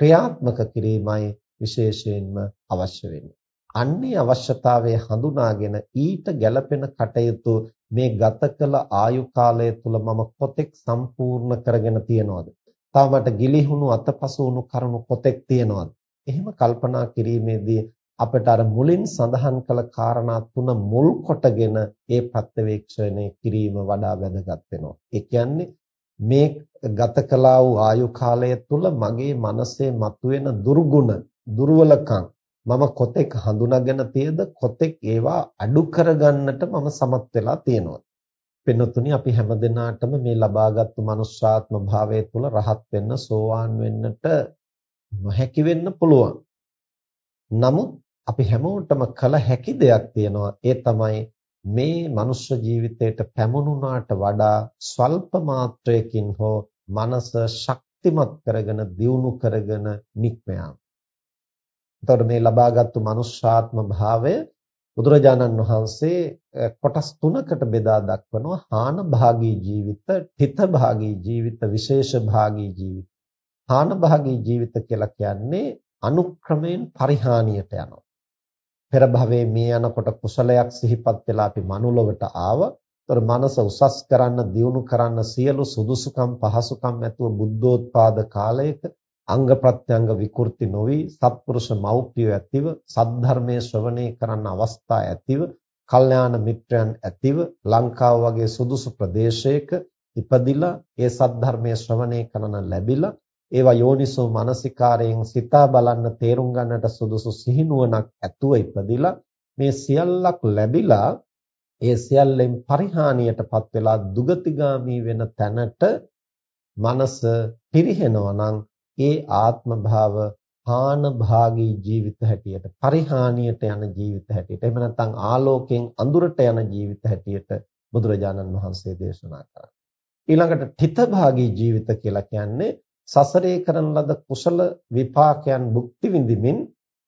ක්‍රියාත්මක කිරීමයි විශේෂයෙන්ම අවශ්‍ය වෙන්නේ. අන්නේ අවශ්‍යතාවය හඳුනාගෙන ඊට ගැළපෙන කටයුතු මේ ගත කළ ආයු කාලය තුල මම කොතෙක් සම්පූර්ණ කරගෙන තියනවද? තව මට ගිලිහුණු අතපසු වුණු කරුණු කොතෙක් තියනවද? එහෙම කල්පනා කිරීමේදී අපට අර මුලින් සඳහන් කළ කාරණා තුන මුල් කොටගෙන ඒ ප්‍රත්‍යවේක්ෂණය කිරීම වඩා වැදගත් වෙනවා. ඒ කියන්නේ මේ ගත කළා වූ ආයු කාලය තුල මගේ මනසේ මතුවෙන දුර්ගුණ දුර්වලකම් මම කොතෙක් හඳුනාගෙන තියද කොතෙක් ඒවා අඩු කරගන්නට මම සමත් වෙලා තියෙනවා. පින්නතුනි අපි හැමදෙනාටම මේ ලබාගත්තු මනුෂ්‍යාත්ම භාවය තුළ රහත් වෙන්න සෝවාන් වෙන්නට නොහැකි වෙන්න පුළුවන්. නමුත් අපි හැමෝටම කල හැකි දෙයක් තියෙනවා ඒ තමයි මේ මනුෂ්‍ය ජීවිතයට පැමුණුනාට වඩා ස්වල්ප මාත්‍රයකින් හෝ මනස ශක්තිමත් කරගෙන දියුණු කරගෙන නික්ම යාම. එතකොට මේ ලබාගත්තු මනුෂ්‍යාත්ම භාවය බුදුරජාණන් වහන්සේ කොටස් තුනකට බෙදා දක්වනවා හාන භාගී ජීවිත, හිත භාගී ජීවිත, විශේෂ භාගී ජීවිත. හාන භාගී ජීවිත කියලා කියන්නේ අනුක්‍රමයෙන් පරිහානියට යනවා. පෙර භවයේ මේ යනකොට කුසලයක් සිහිපත් වෙලා අපි මනුලොවට ආවා. ඒතර මනස උසස් කරන්න, දියුණු කරන්න සියලු සුදුසුකම් පහසුකම් ඇතුව බුද්ධෝත්පාද කාලයක අංග ප්‍රත්‍යංග විකෘති නොවි සත්පුරුෂ මෞපිය ඇතිව සද්ධර්මයේ ශ්‍රවණය කරන්න අවස්ථා ඇතිව කල්යාණ මිත්‍රයන් ඇතිව ලංකාව වගේ සුදුසු ප්‍රදේශයක ඉපදිලා ඒ සද්ධර්මයේ ශ්‍රවණය කරන ලැබිලා ඒවා යෝනිසෝ මානසිකාරයෙන් සිතා බලන්න තේරුම් ගන්නට සුදුසු සිහිනුවණක් ඇතුව ඉපදිලා මේ සියල්ලක් ලැබිලා ඒ සියල්ලෙන් පරිහානියටපත් වෙලා දුගතිගාමි වෙන තැනට මනස පිරිහෙනවා නම් ඒ ආත්ම භාව හාන භාගී ජීවිත හැටියට පරිහානියට යන ජීවිත හැටියට එහෙම නැත්නම් ආලෝකයෙන් අඳුරට යන ජීවිත හැටියට බුදුරජාණන් වහන්සේ දේශනා කරා ඊළඟට තිත භාගී ජීවිත කියලා කියන්නේ සසරේ කරන ලද කුසල විපාකයන් භුක්ති විඳිමින්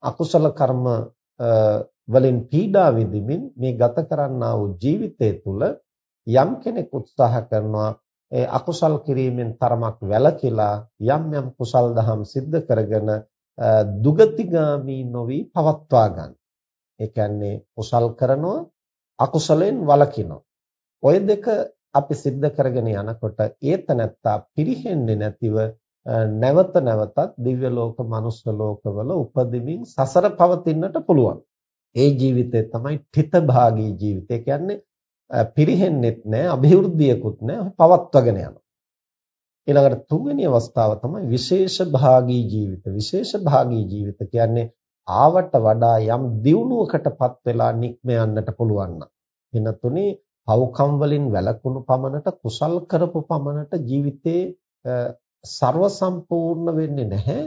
අකුසල කර්ම වලින් පීඩා විඳිමින් මේ ගත කරන්නා වූ ජීවිතය තුළ යම් කෙනෙක් උත්සාහ කරනවා ඒ අකුසල් කිරීමෙන් තරමක් වැළකීලා යම් යම් කුසල් දහම් සිද්ධ කරගෙන දුගතිගාමි නොවි පවත්වා ගන්න. ඒ කියන්නේ කුසල් කරනවා අකුසලෙන් වළකිනවා. ওই දෙක අපි සිද්ධ කරගෙන යනකොට ඒතනත්තා පිරිහෙන්නේ නැතිව නැවත නැවතත් දිව්‍ය ලෝක, මනුස්ස ලෝකවල උපදිමින් සසර පවතින්නට පුළුවන්. ඒ ජීවිතය තමයි ඨිත භාගී ජීවිතය. කියන්නේ පිරිහෙන්නෙත් නැහැ અભිවෘද්ධියකුත් නැහැ පවත්වාගෙන යනවා. ඊළඟට තුන්වෙනි අවස්ථාව තමයි විශේෂ භාගී ජීවිත. විශේෂ භාගී ජීවිත කියන්නේ ආවට වඩා යම් දියුණුවකටපත් වෙලා නික්ම යන්නට පුළුවන් නම්. එන තුනේ පව්කම් වලින් වැළකුණු පමණට කුසල් කරපු පමණට ජීවිතේ ਸਰව සම්පූර්ණ වෙන්නේ නැහැ.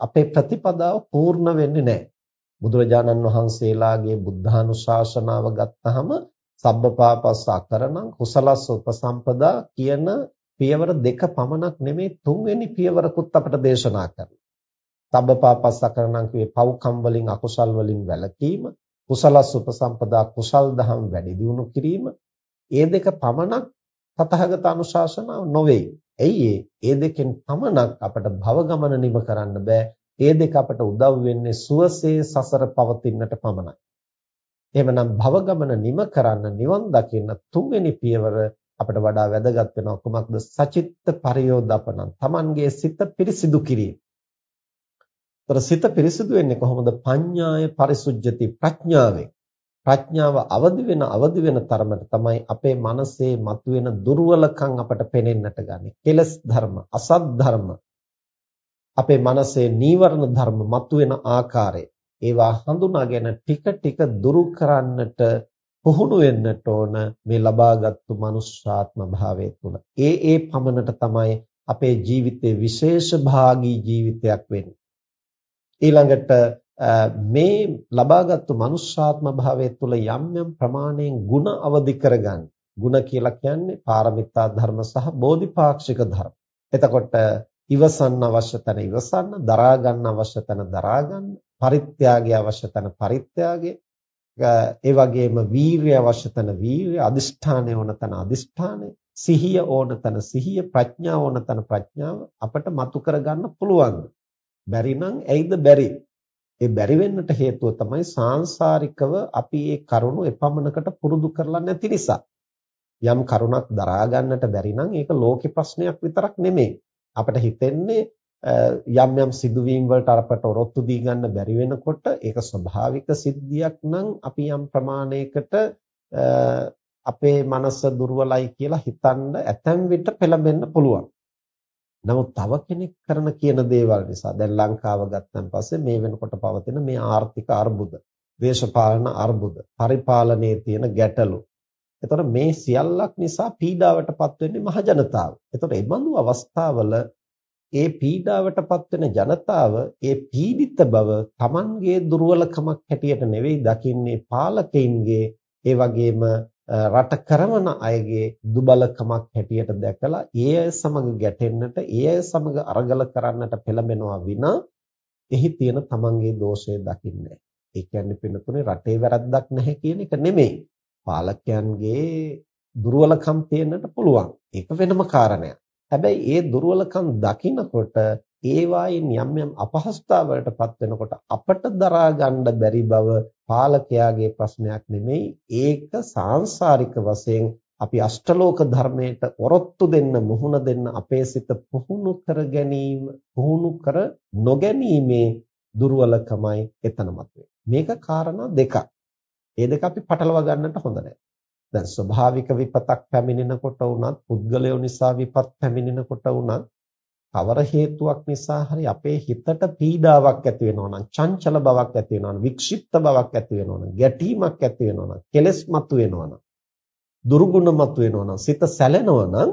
අපේ ප්‍රතිපදාව පූර්ණ වෙන්නේ නැහැ. බුදුරජාණන් වහන්සේලාගේ බුද්ධානුශාසනාව ගත්තහම සබ්බපාපස්ස අකරණං කුසලස්ස උපසම්පදා කියන පියවර දෙක පමණක් නෙමේ තුන්වෙනි පියවරකුත් අපට දේශනා කරනවා. සබ්බපාපස්ස අකරණං කියේ පව්කම් වලින් අකුසල් වලින් වැළකීම, කුසලස්ස උපසම්පදා කුසල් දහම් වැඩි දියුණු කිරීම, ඒ දෙක පමණක් තථාගත අනුශාසනාව නොවේ. ඇයි ඒ දෙකෙන් පමණක් අපට භව ගමන නිම කරන්න බෑ. ඒ දෙක අපට උදව් වෙන්නේ සුවසේ සසර පවතින්නට පමණයි. එහෙමනම් භව ගමන නිම කරන්න නිවන් දකින්න තුන්වෙනි පියවර අපට වඩා වැදගත් වෙනවා කුමක්ද සචිත්ත පරියෝදපණං Tamanගේ සිත පිරිසිදු කිරීම ତර සිත පිරිසිදු වෙන්නේ කොහොමද? පඤ්ඤාය පරිසුජ්ජති ප්‍රඥාවෙන්. ප්‍රඥාව අවදි වෙන අවදි වෙන තරමට තමයි අපේ මනසේ මතුවෙන දුර්වලකම් අපට පෙනෙන්නට ගන්නේ. කෙලස් ධර්ම, අසත් ධර්ම, අපේ මනසේ නීවරණ ධර්ම මතුවෙන ආකාරය ඒවා හඳුනාගෙන ටික ටික දුරු කරන්නට පුහුණු වෙන්නට ඕන මේ ලබාගත්තු මනුෂ්‍යාත්ම භාවය තුළ. ඒ ඒ පමණට තමයි අපේ ජීවිතේ විශේෂ භාගී ජීවිතයක් වෙන්නේ. ඊළඟට මේ ලබාගත්තු මනුෂ්‍යාත්ම භාවය තුළ යම් යම් ප්‍රමාණයෙන් ಗುಣ අවදි කරගන්න. ಗುಣ කියලා කියන්නේ පාරමිතා ධර්ම සහ බෝධිපාක්ෂික ධර්ම. එතකොට ඉවසන්න අවශ්‍ය තැන ඉවසන්න, දරා ගන්න අවශ්‍ය තැන දරා ගන්න, පරිත්‍යාගය අවශ්‍ය තැන පරිත්‍යාගය, ඒ වගේම වීරිය අවශ්‍ය තැන වීරිය, අදිෂ්ඨානය ඕන තැන අදිෂ්ඨානය, සිහිය ඕන තැන සිහිය, ප්‍රඥාව ඕන තැන ප්‍රඥාව අපිට මතු කරගන්න පුළුවන්. බැරි නම් ඇයිද බැරි? ඒ බැරි වෙන්නට හේතුව තමයි සාංශාරිකව අපි ඒ කරුණු එපමණකට පුරුදු කරලා නැති නිසා. යම් කරුණක් දරා ගන්නට බැරි නම් ඒක ලෝකේ ප්‍රශ්නයක් විතරක් නෙමෙයි. අපිට හිතෙන්නේ යම් යම් සිදුවීම් වලට අපට ඔරොත්තු දී ගන්න බැරි වෙනකොට ඒක ස්වභාවික සිද්ධියක් නම් අපි යම් ප්‍රමාණයකට අපේ මනස දුර්වලයි කියලා හිතන්න ඇතැම් විට පෙළඹෙන්න පුළුවන්. නමුත් තව කෙනෙක් කරන කියන දේවල් නිසා දැන් ලංකාව ගත්තන් පස්සේ මේ වෙනකොට පවතින මේ ආර්ථික අර්බුද, දේශපාලන අර්බුද, පරිපාලනයේ තියෙන ගැටලු. එතකොට මේ සියල්ලක් නිසා පීඩාවටපත් වෙන්නේ මහ ජනතාව. එතකොට මේ බඳු අවස්ථාවල ඒ පීඩාවටපත් වෙන ජනතාව ඒ පීඩිත බව Tamanගේ දුර්වලකමක් හැටියට නෙවෙයි දකින්නේ පාලකයින්ගේ ඒ වගේම රට කරවන අයගේ දුබලකමක් හැටියට දැකලා ඒ අය සමග ගැටෙන්නට ඒ අය සමග අරගල කරන්නට පෙළඹෙනවා විනා එහි තියෙන තමන්ගේ දෝෂය දකින්නේ. ඒ කියන්නේ පින්නතුනේ රටේ වැරද්දක් නැහැ කියන එක නෙමෙයි. පාලකයන්ගේ දුර්වලකම් තියෙන්නට පුළුවන්. ඒක වෙනම කාරණයක්. හැබැයි ඒ දුර්වලකම් දකිනකොට ඒවායින් යම් යම් අපහසුතාවලටපත් වෙනකොට අපට දරා ගන්න බැරි බව පාලකයාගේ ප්‍රශ්නයක් නෙමෙයි ඒක සාංශාරික වශයෙන් අපි අෂ්ටලෝක ධර්මයට ඔරොත්තු දෙන්න මුහුණ දෙන්න අපේ සිත පුහුණු කර ගැනීම පුහුණු කර නොගැනීමේ දුර්වලකමයි එතනමත් මේක කාරණා දෙකක්. ඒ දෙක අපි පටලවා ගන්නට හොඳ නැහැ. දැන් ස්වභාවික විපතක් පැමිණෙනකොට වුණත් පුද්ගලයෝ නිසා විපත් පැමිණෙනකොට වුණත් කවර හේතුවක් නිසා හරි අපේ හිතට පීඩාවක් ඇති වෙනවා නම් චංචල බවක් ඇති වෙනවා නම් වික්ෂිප්ත බවක් ඇති වෙනවා නම් ගැටීමක් ඇති වෙනවා නම් කෙලෙස් මතු වෙනවා නම් දුර්ගුණ මතු වෙනවා නම් සිත සැලෙනවා නම්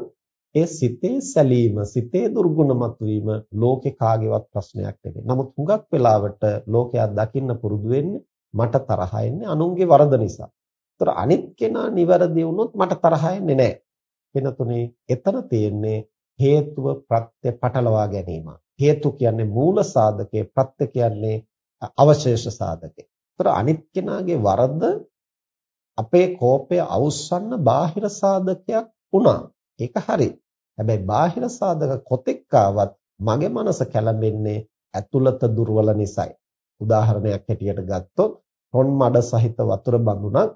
ඒ සිතේ සැලීම සිතේ දුර්ගුණ මතුවීම ලෝකේ කාගේවත් ප්‍රශ්නයක් නෙවෙයි. නමුත් හුඟක් වෙලාවට ලෝකයා දකින්න පුරුදු වෙන්නේ මට තරහ එන්නේ අනුන්ගේ වරද නිසා. ඒතර අනිත් කෙනා නිවැරදි වුණොත් මට තරහ එන්නේ නැහැ. වෙනතුනේ එතන තියෙන්නේ හේතුව ප්‍රත්‍ය පටලවා ගැනීම. හේතු කියන්නේ මූල සාධකේ ප්‍රත්‍ය කියන්නේ අවශේෂ සාධකේ. ඒතර අනිත් කෙනාගේ වරද අපේ කෝපය අවුස්සන්න බාහිර සාධකයක් වුණා. ඒක හරි. හැබැයි බාහිර සාධක කොතෙක් ආවත් මගේ මනස කැළඹෙන්නේ ඇතුළත දුර්වල නිසායි. උදාහරණයක් හැටියට ගත්තොත් රොන් මඩ සහිත වතුර බඳුනක්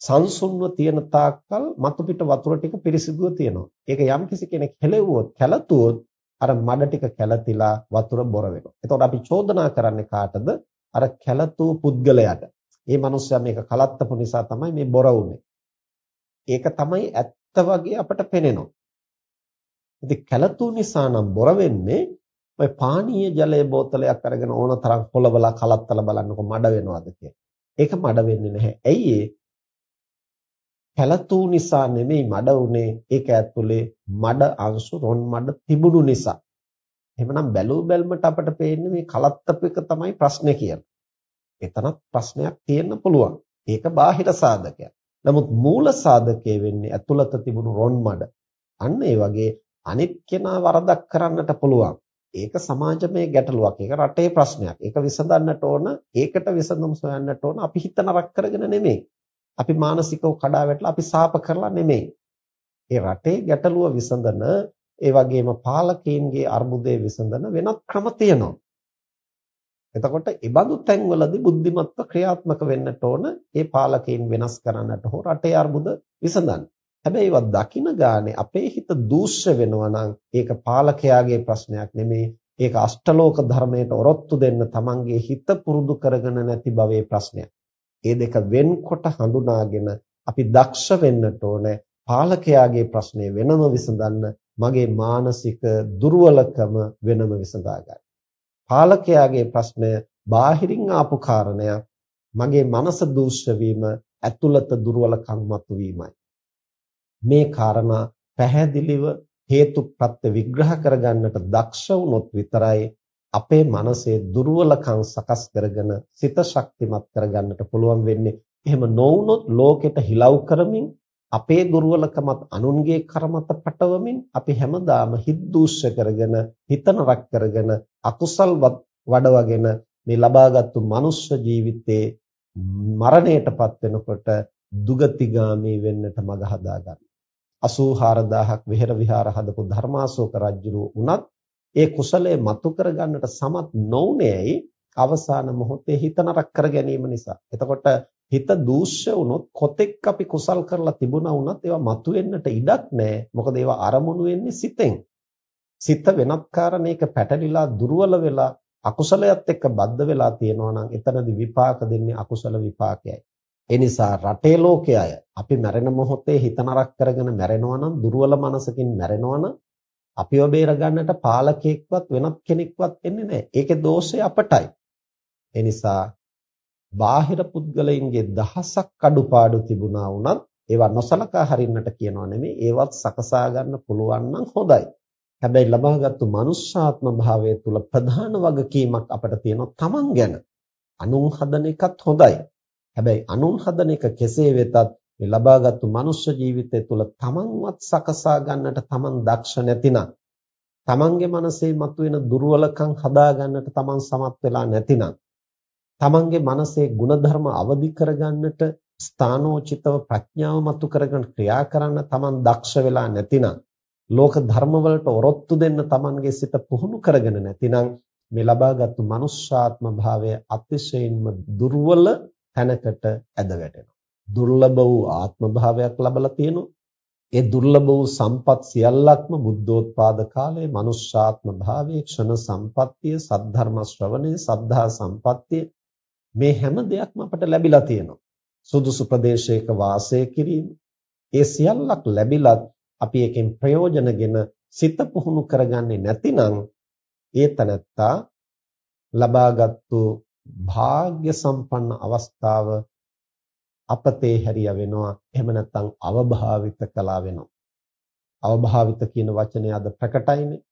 සංසුන්ව තියෙන තාක්කල් මතු පිට වතුර ටික පිරිසිදුව තියෙනවා. ඒක යම්කිසි කෙනෙක් හෙලෙව්වොත් කැළතුවොත් අර මඩ ටික කැළතිලා වතුර බොර වෙනවා. එතකොට අපි චෝදනා කරන්නේ කාටද? අර කැළතූ පුද්ගලයාට. මේ මිනිස්සයා මේක කලත්තපු නිසා තමයි මේ බොර වුනේ. ඒක තමයි ඇත්ත වගේ අපට පේනෙනවා. ඉතින් කැළතූ නිසා නම් බොර වෙන්නේ ඔය පානීය ජලයේ බෝතලයක් අරගෙන ඕන තරම් පොළවලා කලත්තලා බලන්නකො මඩ වෙනවද කියලා. ඒක මඩ වෙන්නේ නැහැ. ඇයි පැලතූ නිසා නෙමෙයි මඩ උනේ ඒක ඇතුලේ මඩ අංශු රොන් මඩ තිබුණු නිසා. එහෙමනම් බැලූ බැල්මට අපට පේන්නේ මේ කලත්තප එක තමයි ප්‍රශ්නේ කියලා. එතනත් ප්‍රශ්නයක් තියෙන්න පුළුවන්. ඒක බාහිර සාධකයක්. නමුත් මූල සාධකයේ වෙන්නේ ඇතුළත තිබුණු රොන් මඩ. අන්න ඒ වගේ අනිත් කෙනා වරදක් කරන්නට පුළුවන්. ඒක සමාජමය ගැටලුවක්. ඒක රටේ ප්‍රශ්නයක්. ඒක විසඳන්නට ඕන. ඒකට විසඳුම් සොයන්නට ඕන. අපි හිත නරක කරගෙන නෙමෙයි. අපි මානසිකව කඩා වැටලා අපි සාප කරලා නෙමෙයි. ඒ රටේ ගැටලුව විසඳන ඒ වගේම පාලකීන්ගේ අර්බුදයේ විසඳන වෙනත් ක්‍රම තියෙනවා. එතකොට ඒ බඳු තැන්වලදී බුද්ධිමත්ව ක්‍රියාත්මක වෙන්නට ඕන ඒ පාලකීන් වෙනස් කරන්නට හෝ රටේ අර්බුද විසඳන්න. හැබැයි ඒවා දකින ගානේ අපේ හිත දූෂ්‍ය වෙනවා නම් ඒක පාලකයාගේ ප්‍රශ්නයක් නෙමෙයි ඒක අෂ්ටලෝක ධර්මයට ඔරොත්තු දෙන්න තමන්ගේ හිත පුරුදු කරගෙන නැති බවේ ප්‍රශ්නයක්. ඒ දෙක වෙන්කොට හඳුනාගෙන අපි දක්ෂ වෙන්නට ඕනේ. පාලකයාගේ ප්‍රශ්නේ වෙනම විසඳන්න මගේ මානසික දුර්වලකම වෙනම විසඳා ගන්න. පාලකයාගේ ප්‍රශ්නය බාහිරින් ආපු කාරණයක් මගේ මනස දූෂ්‍ය වීම ඇතුළත දුර්වලකම් මතුවීමයි. මේ කාරණා පැහැදිලිව හේතු ප්‍රත්‍ය විග්‍රහ කරගන්නට දක්ෂ වුණොත් විතරයි අපේ මනසේ දුර්වලකම් සකස් කරගෙන සිත ශක්තිමත් කරගන්නට පුළුවන් වෙන්නේ. එහෙම නොවුනොත් ලෝකෙට හිලව් කරමින් අපේ දුර්වලකමත් අනුන්ගේ කරමත පටවමින් අපි හැමදාම හිත දූෂ්‍ය කරගෙන හිත නරක කරගෙන අකුසල් වඩවගෙන මේ ලබාගත්තු මනුෂ්‍ය ජීවිතේ මරණයටපත් වෙනකොට දුගතිගාමී වෙන්නට මඟ හදා ගන්න. 84000ක් විහෙර විහාර හදපු ධර්මාශෝක රජුරු උනත් ඒ කුසලයේ මතු කරගන්නට සමත් නොඋනේයි අවසාන මොහොතේ හිත නරක කර ගැනීම නිසා. එතකොට හිත දූෂ්‍ය වුණොත් කොතෙක් අපි කුසල් කරලා තිබුණා වුණත් ඒවා මතුවෙන්නට ඉඩක් නැහැ. මොකද ඒවා අරමුණු වෙන්නේ සිතෙන්. සිත වෙනත් කාරණයක පැටලිලා දුර්වල වෙලා අකුසලයට එක්ක බද්ධ වෙලා තියෙනවා නම් එතනදී විපාක දෙන්නේ අකුසල විපාකයයි. ඒ නිසා රටේ ලෝකයේ අය අපි මැරෙන මොහොතේ හිත නරක කරගෙන මැරෙනවා නම් දුර්වල මනසකින් මැරෙනවා නම් අපිව බේර ගන්නට පාලකෙක්වත් වෙනත් කෙනෙක්වත් එන්නේ නැහැ. ඒකේ දෝෂය අපටයි. ඒ නිසා බාහිර පුද්ගලයින්ගේ දහසක් අඩුපාඩු තිබුණා වුණත් ඒවා නොසලකා හරින්නට කියනවා නෙමෙයි ඒවත් සකසා ගන්න පුළුවන් නම් හොඳයි. හැබැයි ලබාගත්තු මනුෂ්‍යාත්ම භාවය තුල ප්‍රධාන වගකීමක් අපිට තියෙනවා තමන් ගැන. අනුන් හදන එකත් හොඳයි. හැබැයි අනුන් හදන එක කෙසේ වෙතත් මේ ලබාගත්තු මනුෂ්‍ය ජීවිතය තුළ තමන්වත් සකසා ගන්නට තමන් දක්ෂ නැතිනම් තමන්ගේ මනසේ මතුවෙන දුර්වලකම් හදා ගන්නට තමන් සමත් වෙලා නැතිනම් තමන්ගේ මනසේ ಗುಣධර්ම අවදි කරගන්නට ස්ථානෝචිතව ප්‍රඥාව මතු කරගෙන ක්‍රියා කරන්න තමන් දක්ෂ වෙලා නැතිනම් ලෝක ධර්ම වලට ඔරොත්තු දෙන්න තමන්ගේ සිත පුහුණු කරගෙන නැතිනම් මේ ලබාගත්තු මනුෂ්‍යාත්ම භාවය අතිශයින්ම දුර්වල තැනකට ඇද වැටෙනවා. දුර්ලභ වූ ආත්ම භාවයක් ලැබලා තියෙනවා. ඒ දුර්ලභ වූ සම්පත් සියල්ලක්ම බුද්ධෝත්පාද කාලයේ මනුෂ්‍යාත්ම භාවයේ ක්ෂණ සම්පත්තිය, සද්ධර්ම ශ්‍රවණය, සද්ධා සම්පත්තිය මේ හැම දෙයක්ම අපට ලැබිලා තියෙනවා. සුදුසු ප්‍රදේශයක වාසය කිරීම, ඒ සියල්ලක් ලැබිලත් අපි එකෙන් ප්‍රයෝජනගෙන සිත පුහුණු කරගන්නේ නැතිනම් ඒ තනත්තා ලබාගත්තු භාග්‍ය සම්පන්න අවස්ථාව අපතේ හැරියා වෙනවා. එහෙම නැත්නම් අවභාවිත කළා වෙනවා. අවභාවිත කියන වචනේ අද ප්‍රකටයිනේ.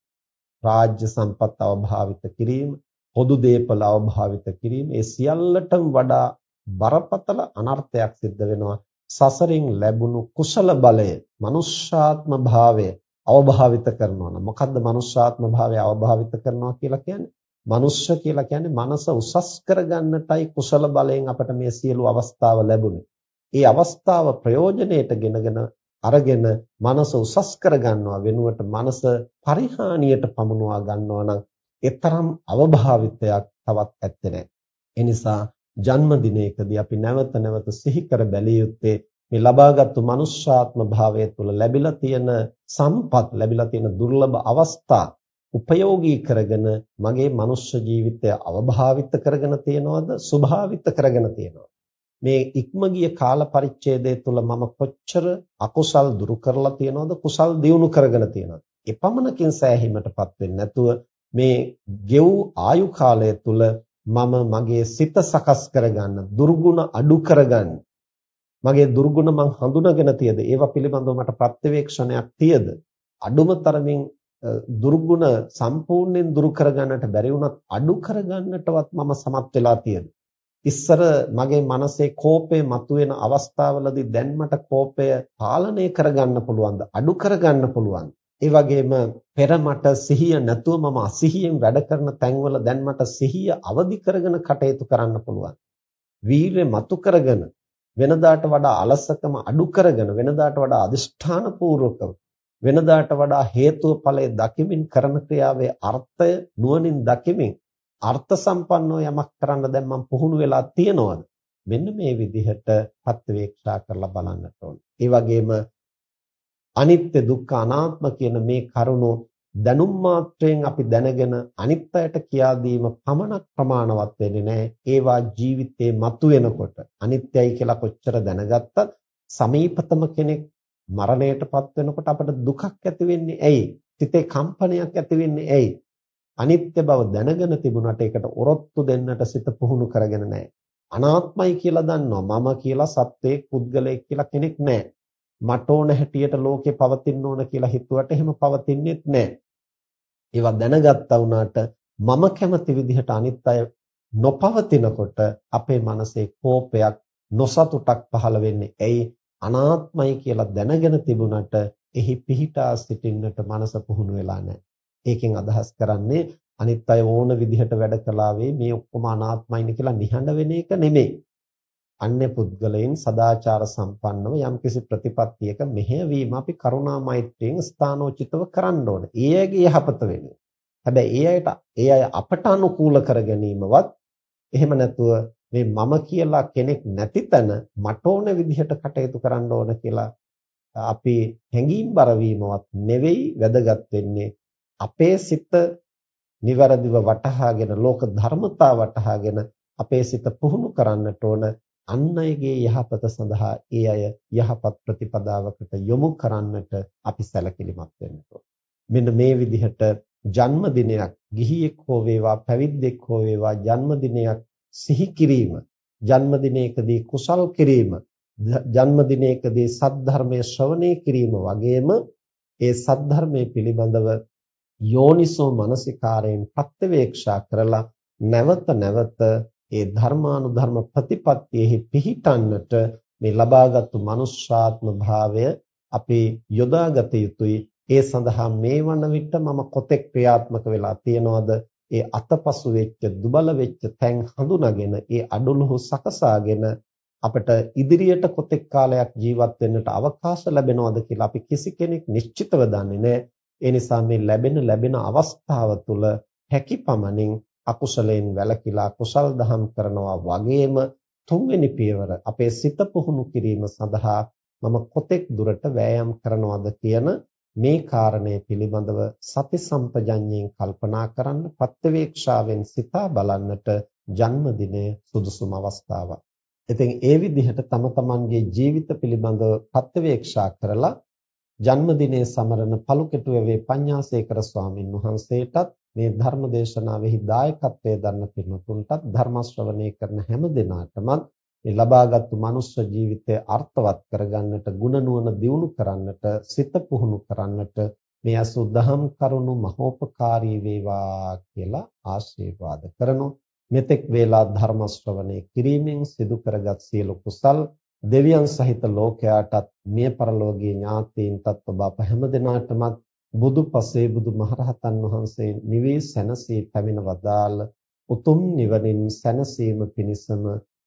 රාජ්‍ය සම්පත් අවභාවිත කිරීම පොදු දේපල අවභාවිත කිරීම ඒ සියල්ලටම වඩා බරපතල අනර්ථයක් සිද්ධ වෙනවා. සසරින් ලැබුණු කුසල බලය මනුෂ්‍යාත්ම භාවය අවභාවිත කරනවා නම්. මොකද්ද මනුෂ්‍යාත්ම භාවය අවභාවිත කරනවා කියලා කියන්නේ? මනුෂ්‍ය කියලා කියන්නේ මනස උසස් කරගන්නටයි කුසල බලයෙන් අපට මේ සියලු අවස්ථාව ලැබුණේ. ඒ අවස්ථාව ප්‍රයෝජනෙට ගෙනගෙන අරගෙන මනස උසස් කරගන්නවා වෙනුවට මනස පරිහානියට පමුණවා ගන්නවා නම් ඒතරම් අවභාවිතයක් තවත් ඇත්තේ නැහැ. ඒ නිසා ජන්මදිනයකදී අපි නැවත නැවත සිහි කර බැලිය යුත්තේ මේ ලබාගත්තු මනුෂ්‍යාත්ම භාවය තුළ ලැබිලා තියෙන සම්පත් ලැබිලා තියෙන දුර්ලභ අවස්ථා උපයෝගී කරගෙන මගේ මනුෂ්‍ය ජීවිතය අවභාවිත කරගෙන තියනවද ස්වභාවිත කරගෙන තියනවද? මේ ඉක්මගිය කාල පරිච්ඡේදය තුළ මම කොච්චර අකුසල් දුරු කරලා තියනවද කුසල් දියුණු කරගෙන තියනවද? එපමණකින් සෑහීමටපත් වෙන්නේ නැතුව මේ ගෙව් ආයු කාලය තුළ මම මගේ සිත සකස් කරගන්න දුර්ගුණ අඩු කරගන්න. මගේ දුර්ගුණ මං හඳුනාගෙන තියද? ඒවා පිළිබඳව මට ප්‍රත්‍යවේක්ෂණයක් තියද? අඩුම තරමින් දුර්ගුණ සම්පූර්ණයෙන් දුරු කරගන්නට බැරි වුණත් අඩු කරගන්නටවත් මම සමත් වෙලා තියෙනවා. ඉස්සර මගේ මනසේ කෝපය මතුවෙන අවස්ථාවලදී දැන් මට කෝපය පාලනය කරගන්න පුළුවන්ද අඩු කරගන්න පුළුවන්ද ඒ වගේම පෙර මට සිහිය නැතුව මම අසිහියෙන් වැඩ කරන තැන්වල දැන් මට සිහිය අවදි කරගෙන කටයුතු කරන්න පුළුවන් වීර්ය මතු කරගෙන වෙනදාට වඩා අලසකම අඩු කරගෙන වෙනදාට වඩා අදිෂ්ඨාන පූර්වකව වෙනදාට වඩා හේතුව ඵලය දකිමින් කරන ක්‍රියාවේ අර්ථය නුවණින් දකිමින් අර්ථ සම්පන්නව යමක් කරන්න දැන් මම පුහුණු වෙලා තියනවාද මෙන්න මේ විදිහට ප්‍රත්‍යවේක්ෂා කරලා බලන්නට ඕනේ. ඒ වගේම අනිත්‍ය දුක්ඛ අනාත්ම කියන මේ කරුණු දැනුම් මාත්‍රයෙන් අපි දැනගෙන අනිත් අයට කියා දීම පමණක් ප්‍රමාණවත් වෙන්නේ නැහැ. ඒවා ජීවිතේ මතුවෙනකොට අනිත්‍යයි කියලා කොච්චර දැනගත්තත් සමීපතම කෙනෙක් මරණයටපත් වෙනකොට අපට දුකක් ඇති වෙන්නේ ඇයි? සිතේ කම්පනයක් ඇති වෙන්නේ ඇයි? අනිත්‍ය බව දැනගෙන තිබුණාට ඒකට ඔරොත්තු දෙන්නට සිත පුහුණු කරගෙන නැහැ. අනාත්මයි කියලා දන්නවා. මම කියලා සත්වයේ පුද්ගලයෙක් කියලා කෙනෙක් නැහැ. මට ඕන හැටියට ලෝකේ පවතින්න ඕන කියලා හිතුවට එහෙම පවතින්නේත් නැහැ. ඒවා දැනගත්තා වුණාට මම කැමති විදිහට අනිත් අය නොපවතිනකොට අපේ මනසේ කෝපයක් නොසතුටක් පහළ වෙන්නේ. ඇයි අනාත්මයි කියලා දැනගෙන තිබුණට එහි පිහිටා සිටින්නට මනස පුහුණු වෙලා නැහැ. ඒකෙන් අදහස් කරන්නේ අනිත් අය ඕන විදිහට වැඩ කළාවේ මේ ඔක්කොම අනාත්මයිනේ කියලා නිහඬ වෙන එක නෙමෙයි. අන්‍ය පුද්ගලයන් සදාචාර සම්පන්නව යම්කිසි ප්‍රතිපත්තියක මෙහෙයවීම අපි කරුණා මෛත්‍රියෙන් ස්ථානෝචිතව කරන්න ඕන. ඒ අයගේ යහපත වෙනුවෙන්. හැබැයි ඒ අයට ඒ අය අපට අනුකූල කර ගැනීමවත් එහෙම නැතුව මේ මම කියලා කෙනෙක් නැති තැන මට ඕන විදිහට කටයුතු කරන්න ඕන කියලා අපි හැඟීම් බර වීමවත් නෙවෙයි වැදගත් වෙන්නේ අපේ සිත નિවරදිව වටහාගෙන ලෝක ධර්මතා වටහාගෙන අපේ සිත පුහුණු කරන්නට ඕන අන් අයගේ යහපත සඳහා ඒ අය යහපත් ප්‍රතිපදාවකට යොමු කරන්නට අපි සැලකිලිමත් වෙන්න මෙන්න මේ විදිහට ජන්මදිනයක් ගිහියෙක් හෝ වේවා පැවිද්දෙක් හෝ වේවා ජන්මදිනයක් සිහි කිරීම ජන්මදිනයකදී කුසල් කිරීම ජන්මදිනයකදී සද්ධර්මයේ ශ්‍රවණය කිරීම වගේම ඒ සද්ධර්මයේ පිළිබඳව යෝනිසෝ මනසිකාරයෙන් ප්‍රත්‍යවේක්ෂා කරලා නැවත නැවත ඒ ධර්මානුධර්ම ප්‍රතිපත්තියෙහි පිහිටන්නට මේ ලබාගත්තු මනුෂ්‍යාත්ම භාවය අපි යොදාගත යුතුයි. ඒ සඳහා මේ වන විට මම කොතෙක් ක්‍රියාත්මක වෙලා තියනවද? ඒ අතපසු වෙච්ච දුබල වෙච්ච තැන් හඳුනාගෙන ඒ අඩලුහු සකසාගෙන අපිට ඉදිරියට කොතෙක් කාලයක් ජීවත් වෙන්නට අවකාශ ලැබෙනවද කියලා අපි කිසි කෙනෙක් නිශ්චිතව දන්නේ නැහැ. ඒ නිසා මේ ලැබෙන ලැබෙන අවස්ථාව තුළ හැකි පමණින් අකුසලයෙන් වැළකීලා කුසල් දහම් කරනවා වගේම තුන්වෙනි පියවර අපේ සිත පුහුණු කිරීම සඳහා මම කොතෙක් දුරට වෑයම් කරනවද කියන මේ කාරණය පිළිබඳව සති සම්පජඤ්ඤයෙන් කල්පනා කරන්න ප්‍රත්‍යවේක්ෂාවෙන් සිතා බලන්නට ජන්මදිනය සුදුසුම අවස්ථාවක්. ඉතින් ඒ විදිහට තම තමන්ගේ ජීවිත පිළිබඳව ප්‍රත්‍යවේක්ෂා කරලා ජන්මදිනයේ සමරන පළුකෙටුවේ පඤ්ඤාසේකර ස්වාමින් වහන්සේටත් මේ ධර්ම දේශනාවෙහි දායකත්වයේ දරන පින්තුන්ටත් ධර්ම ශ්‍රවණය කරන හැම දිනාටම මේ ලබාගත්තු මනුෂ්‍ය ජීවිතය අර්ථවත් කරගන්නට ගුණ නුවණ දියුණු කරන්නට සිත පුහුණු කරන්නට මේ අසුද්ධහම් කරුණු මහෝපකාරී වේවා කියලා ආශිර්වාද කරනු මෙතෙක් වේලා ධර්ම ශ්‍රවණය කිරීමෙන් සිදු කරගත් සියලු කුසල් දෙවියන් සහිත ලෝකයාටත් මිය පරලෝකීය ඥාතීන්ටත් ඔබ අප හැම දිනාටමත් බුදු පසේ බුදු මහරහතන් වහන්සේ නිවී සැනසී පැමිණ වදාළ උතුම් නිවනින් සැනසීම පිණිසම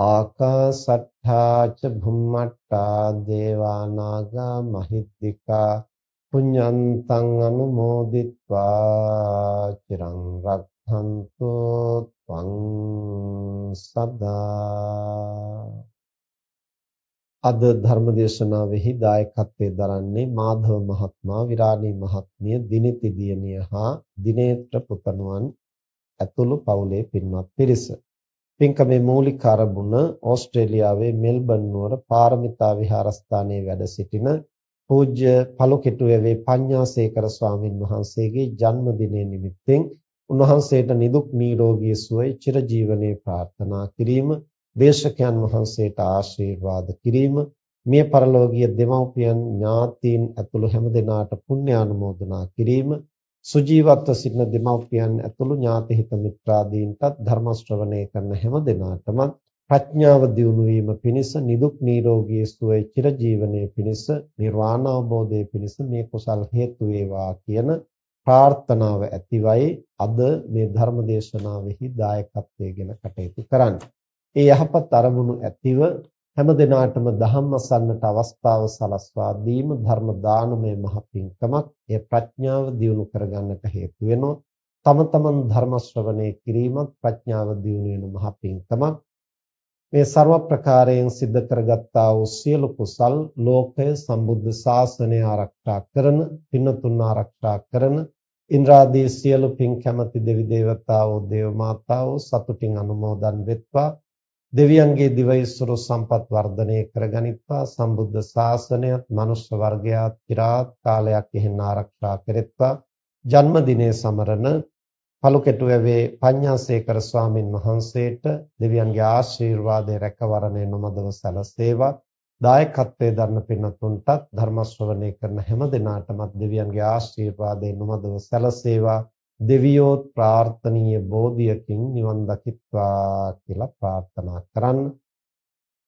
ආකාසට්ඨා ච භුම්මට්ඨා දේවා නාග මහිද්దికා පුඤ්ඤන්තං අනුමෝදිත්වා චිරං රක්ඛන්තු ත්වං සදා අද ධර්මදේශනාවෙහි දායකත්වයෙන් දරන්නේ මාධව මහත්මයා විරාණී මහත්මිය දිනිති දියණිය හා දිනේත්‍ර පුතණුවන් ඇතුළු පවුලේ පින්වත් පිරිස. පින්කමේ මූලික ආරම්භුණ ඕස්ට්‍රේලියාවේ මෙල්බන් නුවර පාරමිතා විහාරස්ථානයේ වැඩ සිටින පූජ්‍ය පළුකිටුවේ පඤ්ඤාසේකර ස්වාමින් වහන්සේගේ ජන්මදිනය නිමිත්තෙන් උන්වහන්සේට නිදුක් නිරෝගී සුවය චිරජීවනයේ ප්‍රාර්ථනා කිරීම දේශකයන් වහන්සේට ආශිර්වාද කිරීම මිය පරලෝකීය දෙමව්පියන් ඥාතීන් ඇතුළු හැම දෙනාට පුණ්‍ය ආනුමෝදනා කිරීම සුජීවත්ව සිටින දෙමව්පියන් ඇතුළු ඥාති හිත මිත්‍රාදීන්ටත් ධර්ම ශ්‍රවණය කරන හැම දෙනාටම ප්‍රඥාව දියුණු වීම පිණිස නිදුක් නිරෝගී සුවය චිරජීවනයේ පිණිස නිර්වාණ අවබෝධයේ පිණිස මේ කුසල් හේතු වේවා කියන ප්‍රාර්ථනාව ඇතිවයි අද මේ ධර්ම දේශනාවෙහි දායකත්වයෙන් කටයුතු කරන්නේ. ඒ යහපත් අරමුණු ඇතිව හැම දිනාටම ධම්ම අසන්නට අවස්ථාව සලස්වා දීම ධර්ම දානමය මහ පිංකමක්. එය ප්‍රඥාව දියුණු කරගන්නට හේතු වෙනවා. තම තමන් ධර්ම ශ්‍රවණය කිරීමත් ප්‍රඥාව දියුණු වෙන මහ පිංකමක්. මේ ਸਰව ප්‍රකාරයෙන් සිද්ධ කරගත්තා වූ සියලු කුසල් ලෝකය සම්බුද්ධ ශාසනය ආරක්ෂා කරන පින්නතුන් ආරක්ෂා කරන ඉන්ද්‍රාදී සියලු පින් කැමැති දෙවි දේවතාවෝ දේව මාතාවෝ සතුටින් අනුමෝදන් වෙත්වා දෙවියන්ගේ දිවයිසුරු සම්පත් වර්ධනය කරගනිත්වා. සම්බුද්ධ ශාසනයත් මනුෂ්‍ය වර්ගයාත් চিරාත් කාලයක් එහෙන් ආරක්ෂා කෙරෙත්වා. ජන්මදිනයේ සමරන පළුකෙටුවේ පඤ්ඤාසේකර ස්වාමින් වහන්සේට දෙවියන්ගේ ආශිර්වාදය රැකවරණය නොමදව සැලසේවා. දායකත්වයේ දරන පින්තුන්ටත් ධර්ම ශ්‍රවණය කරන හැම දිනාටමත් දෙවියන්ගේ ආශිර්වාදය නොමදව සැලසේවා. දෙවියෝත් ප්‍රාර්ථනීය බෝධියකින් නිවන් දකිත්වා කියලා ප්‍රාර්ථනා කරන්න.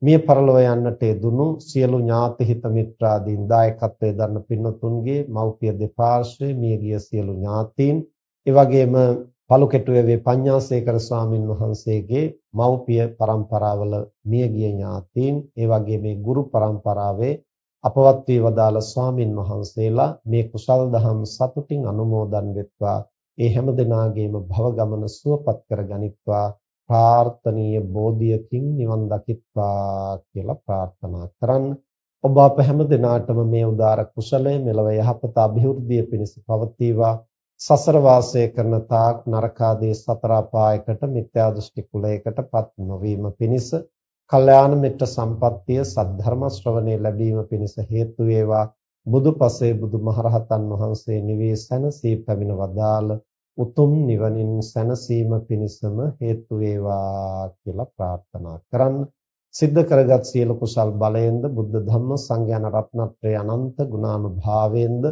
මිය පරලොව යන්නට දුණු සියලු ඥාති හිත මිත්‍රාදීන් දායකත්වයෙන් දරන පින්නතුන්ගේ මව්පිය දෙපාර්ශ්වයේ මියගිය සියලු ඥාතීන් ඒ වගේම පලුකෙටුවේ වේ පඤ්ඤාසේකර ස්වාමින් වහන්සේගේ මව්පිය પરම්පරාවල මියගිය ඥාතීන් ඒ වගේ මේ ගුරු પરම්පරාවේ අපවත් වේවදාල ස්වාමින් වහන්සේලා මේ කුසල් දහම් සතුටින් අනුමෝදන් වෙත්වා ඒ හැම දිනාගේම භව ගමන සුවපත් කර ගනිත්වා ප්‍රාර්ථනීය බෝධියකින් නිවන් දකිත්වා කියලා ප්‍රාර්ථනා කරන්න. ඔබ අප හැම දිනාටම මේ උදාර කුසලය මෙලව යහපත અભිවෘද්ධිය පිණිස පවතිවා. සසර වාසය කරන තාක් නරකාදී සතර අපායකට මිත්‍යා දෘෂ්ටි කුලයකටපත් නොවීම පිණිස කල්යාණ මිත්‍ර සම්පත්තිය සද්ධර්ම ශ්‍රවණේ ලැබීම පිණිස හේතු වේවා. බුදුපසේ බුදුමහරහතන් වහන්සේ නිවී සැනසී පැමිණ වදාළ උතුම් නිවනින් සැනසීම පිණිසම හේතු වේවා කියලා ප්‍රාර්ථනා කරන්න. සිද්ධ කරගත් සියලු කුසල් බලයෙන්ද බුද්ධ ධම්ම සංඥාන රත්නත්‍රය අනන්ත ගුණානුභාවයෙන්ද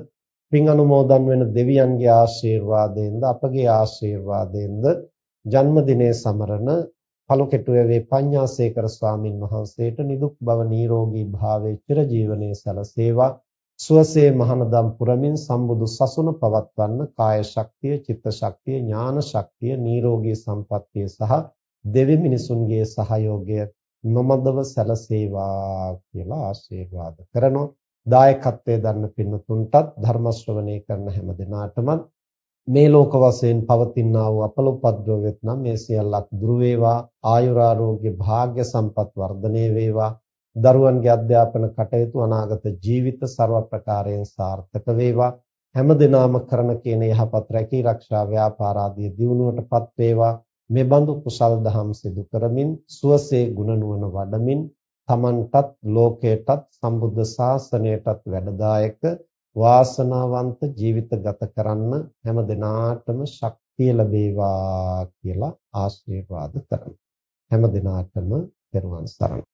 පින් අනුමෝදන් වෙන දෙවියන්ගේ ආශිර්වාදයෙන්ද අපගේ ආශිර්වාදයෙන්ද ජන්මදිනයේ සමරන පළුකෙටුවේ පඤ්ඤාසේකර ස්වාමින් වහන්සේට නිදුක් බව නිරෝගී භාවයේ චිරජීවනයේ සැලසේවා. සුවසේ මහනදම් පුරමින් සම්බුදු සසුන පවත්වන්න කාය ශක්තිය චිත්ත ශක්තිය ඥාන ශක්තිය නිරෝගී සම්පත්තිය සහ දෙවි මිනිසුන්ගේ සහයෝගය නොමදව සැලසේවා කියලා ආශිර්වාද කරනවා. දායකත්වයේ දරන පින්නතුන්ටත් ධර්ම ශ්‍රවණය කරන හැම දිනාටම මේ ලෝක වශයෙන් පවතිනා වූ අපලෝපද්‍රව්‍යත් නම් මේ සියල්ලක් දුරු වේවා. ආයුරාෝග්‍ය භාග්‍ය සම්පත් වර්ධනය වේවා. දරුවන්ගේ අධ්‍යාපන කටයුතු අනාගත ජීවිත ਸਰව ප්‍රකාරයෙන් සාර්ථක වේවා. හැම දිනාම කරන කියන යහපත් රැකී ආරක්ෂා ව්‍යාපාර ආදී දියුණුවටපත් වේවා. මේ බඳු කුසල් දහම් සිදු කරමින් සුවසේ ගුණ නුවණ වඩමින් තමන්ටත් ලෝකයටත් සම්බුද්ධ ශාසනයටත් වැඩදායක වාසනාවන්ත ජීවිත ගත කරන්න හැම දිනාටම ශක්තිය ලැබේවා කියලා ආශිර්වාද කරමි. හැම දිනාටම පෙරවන් සරණයි.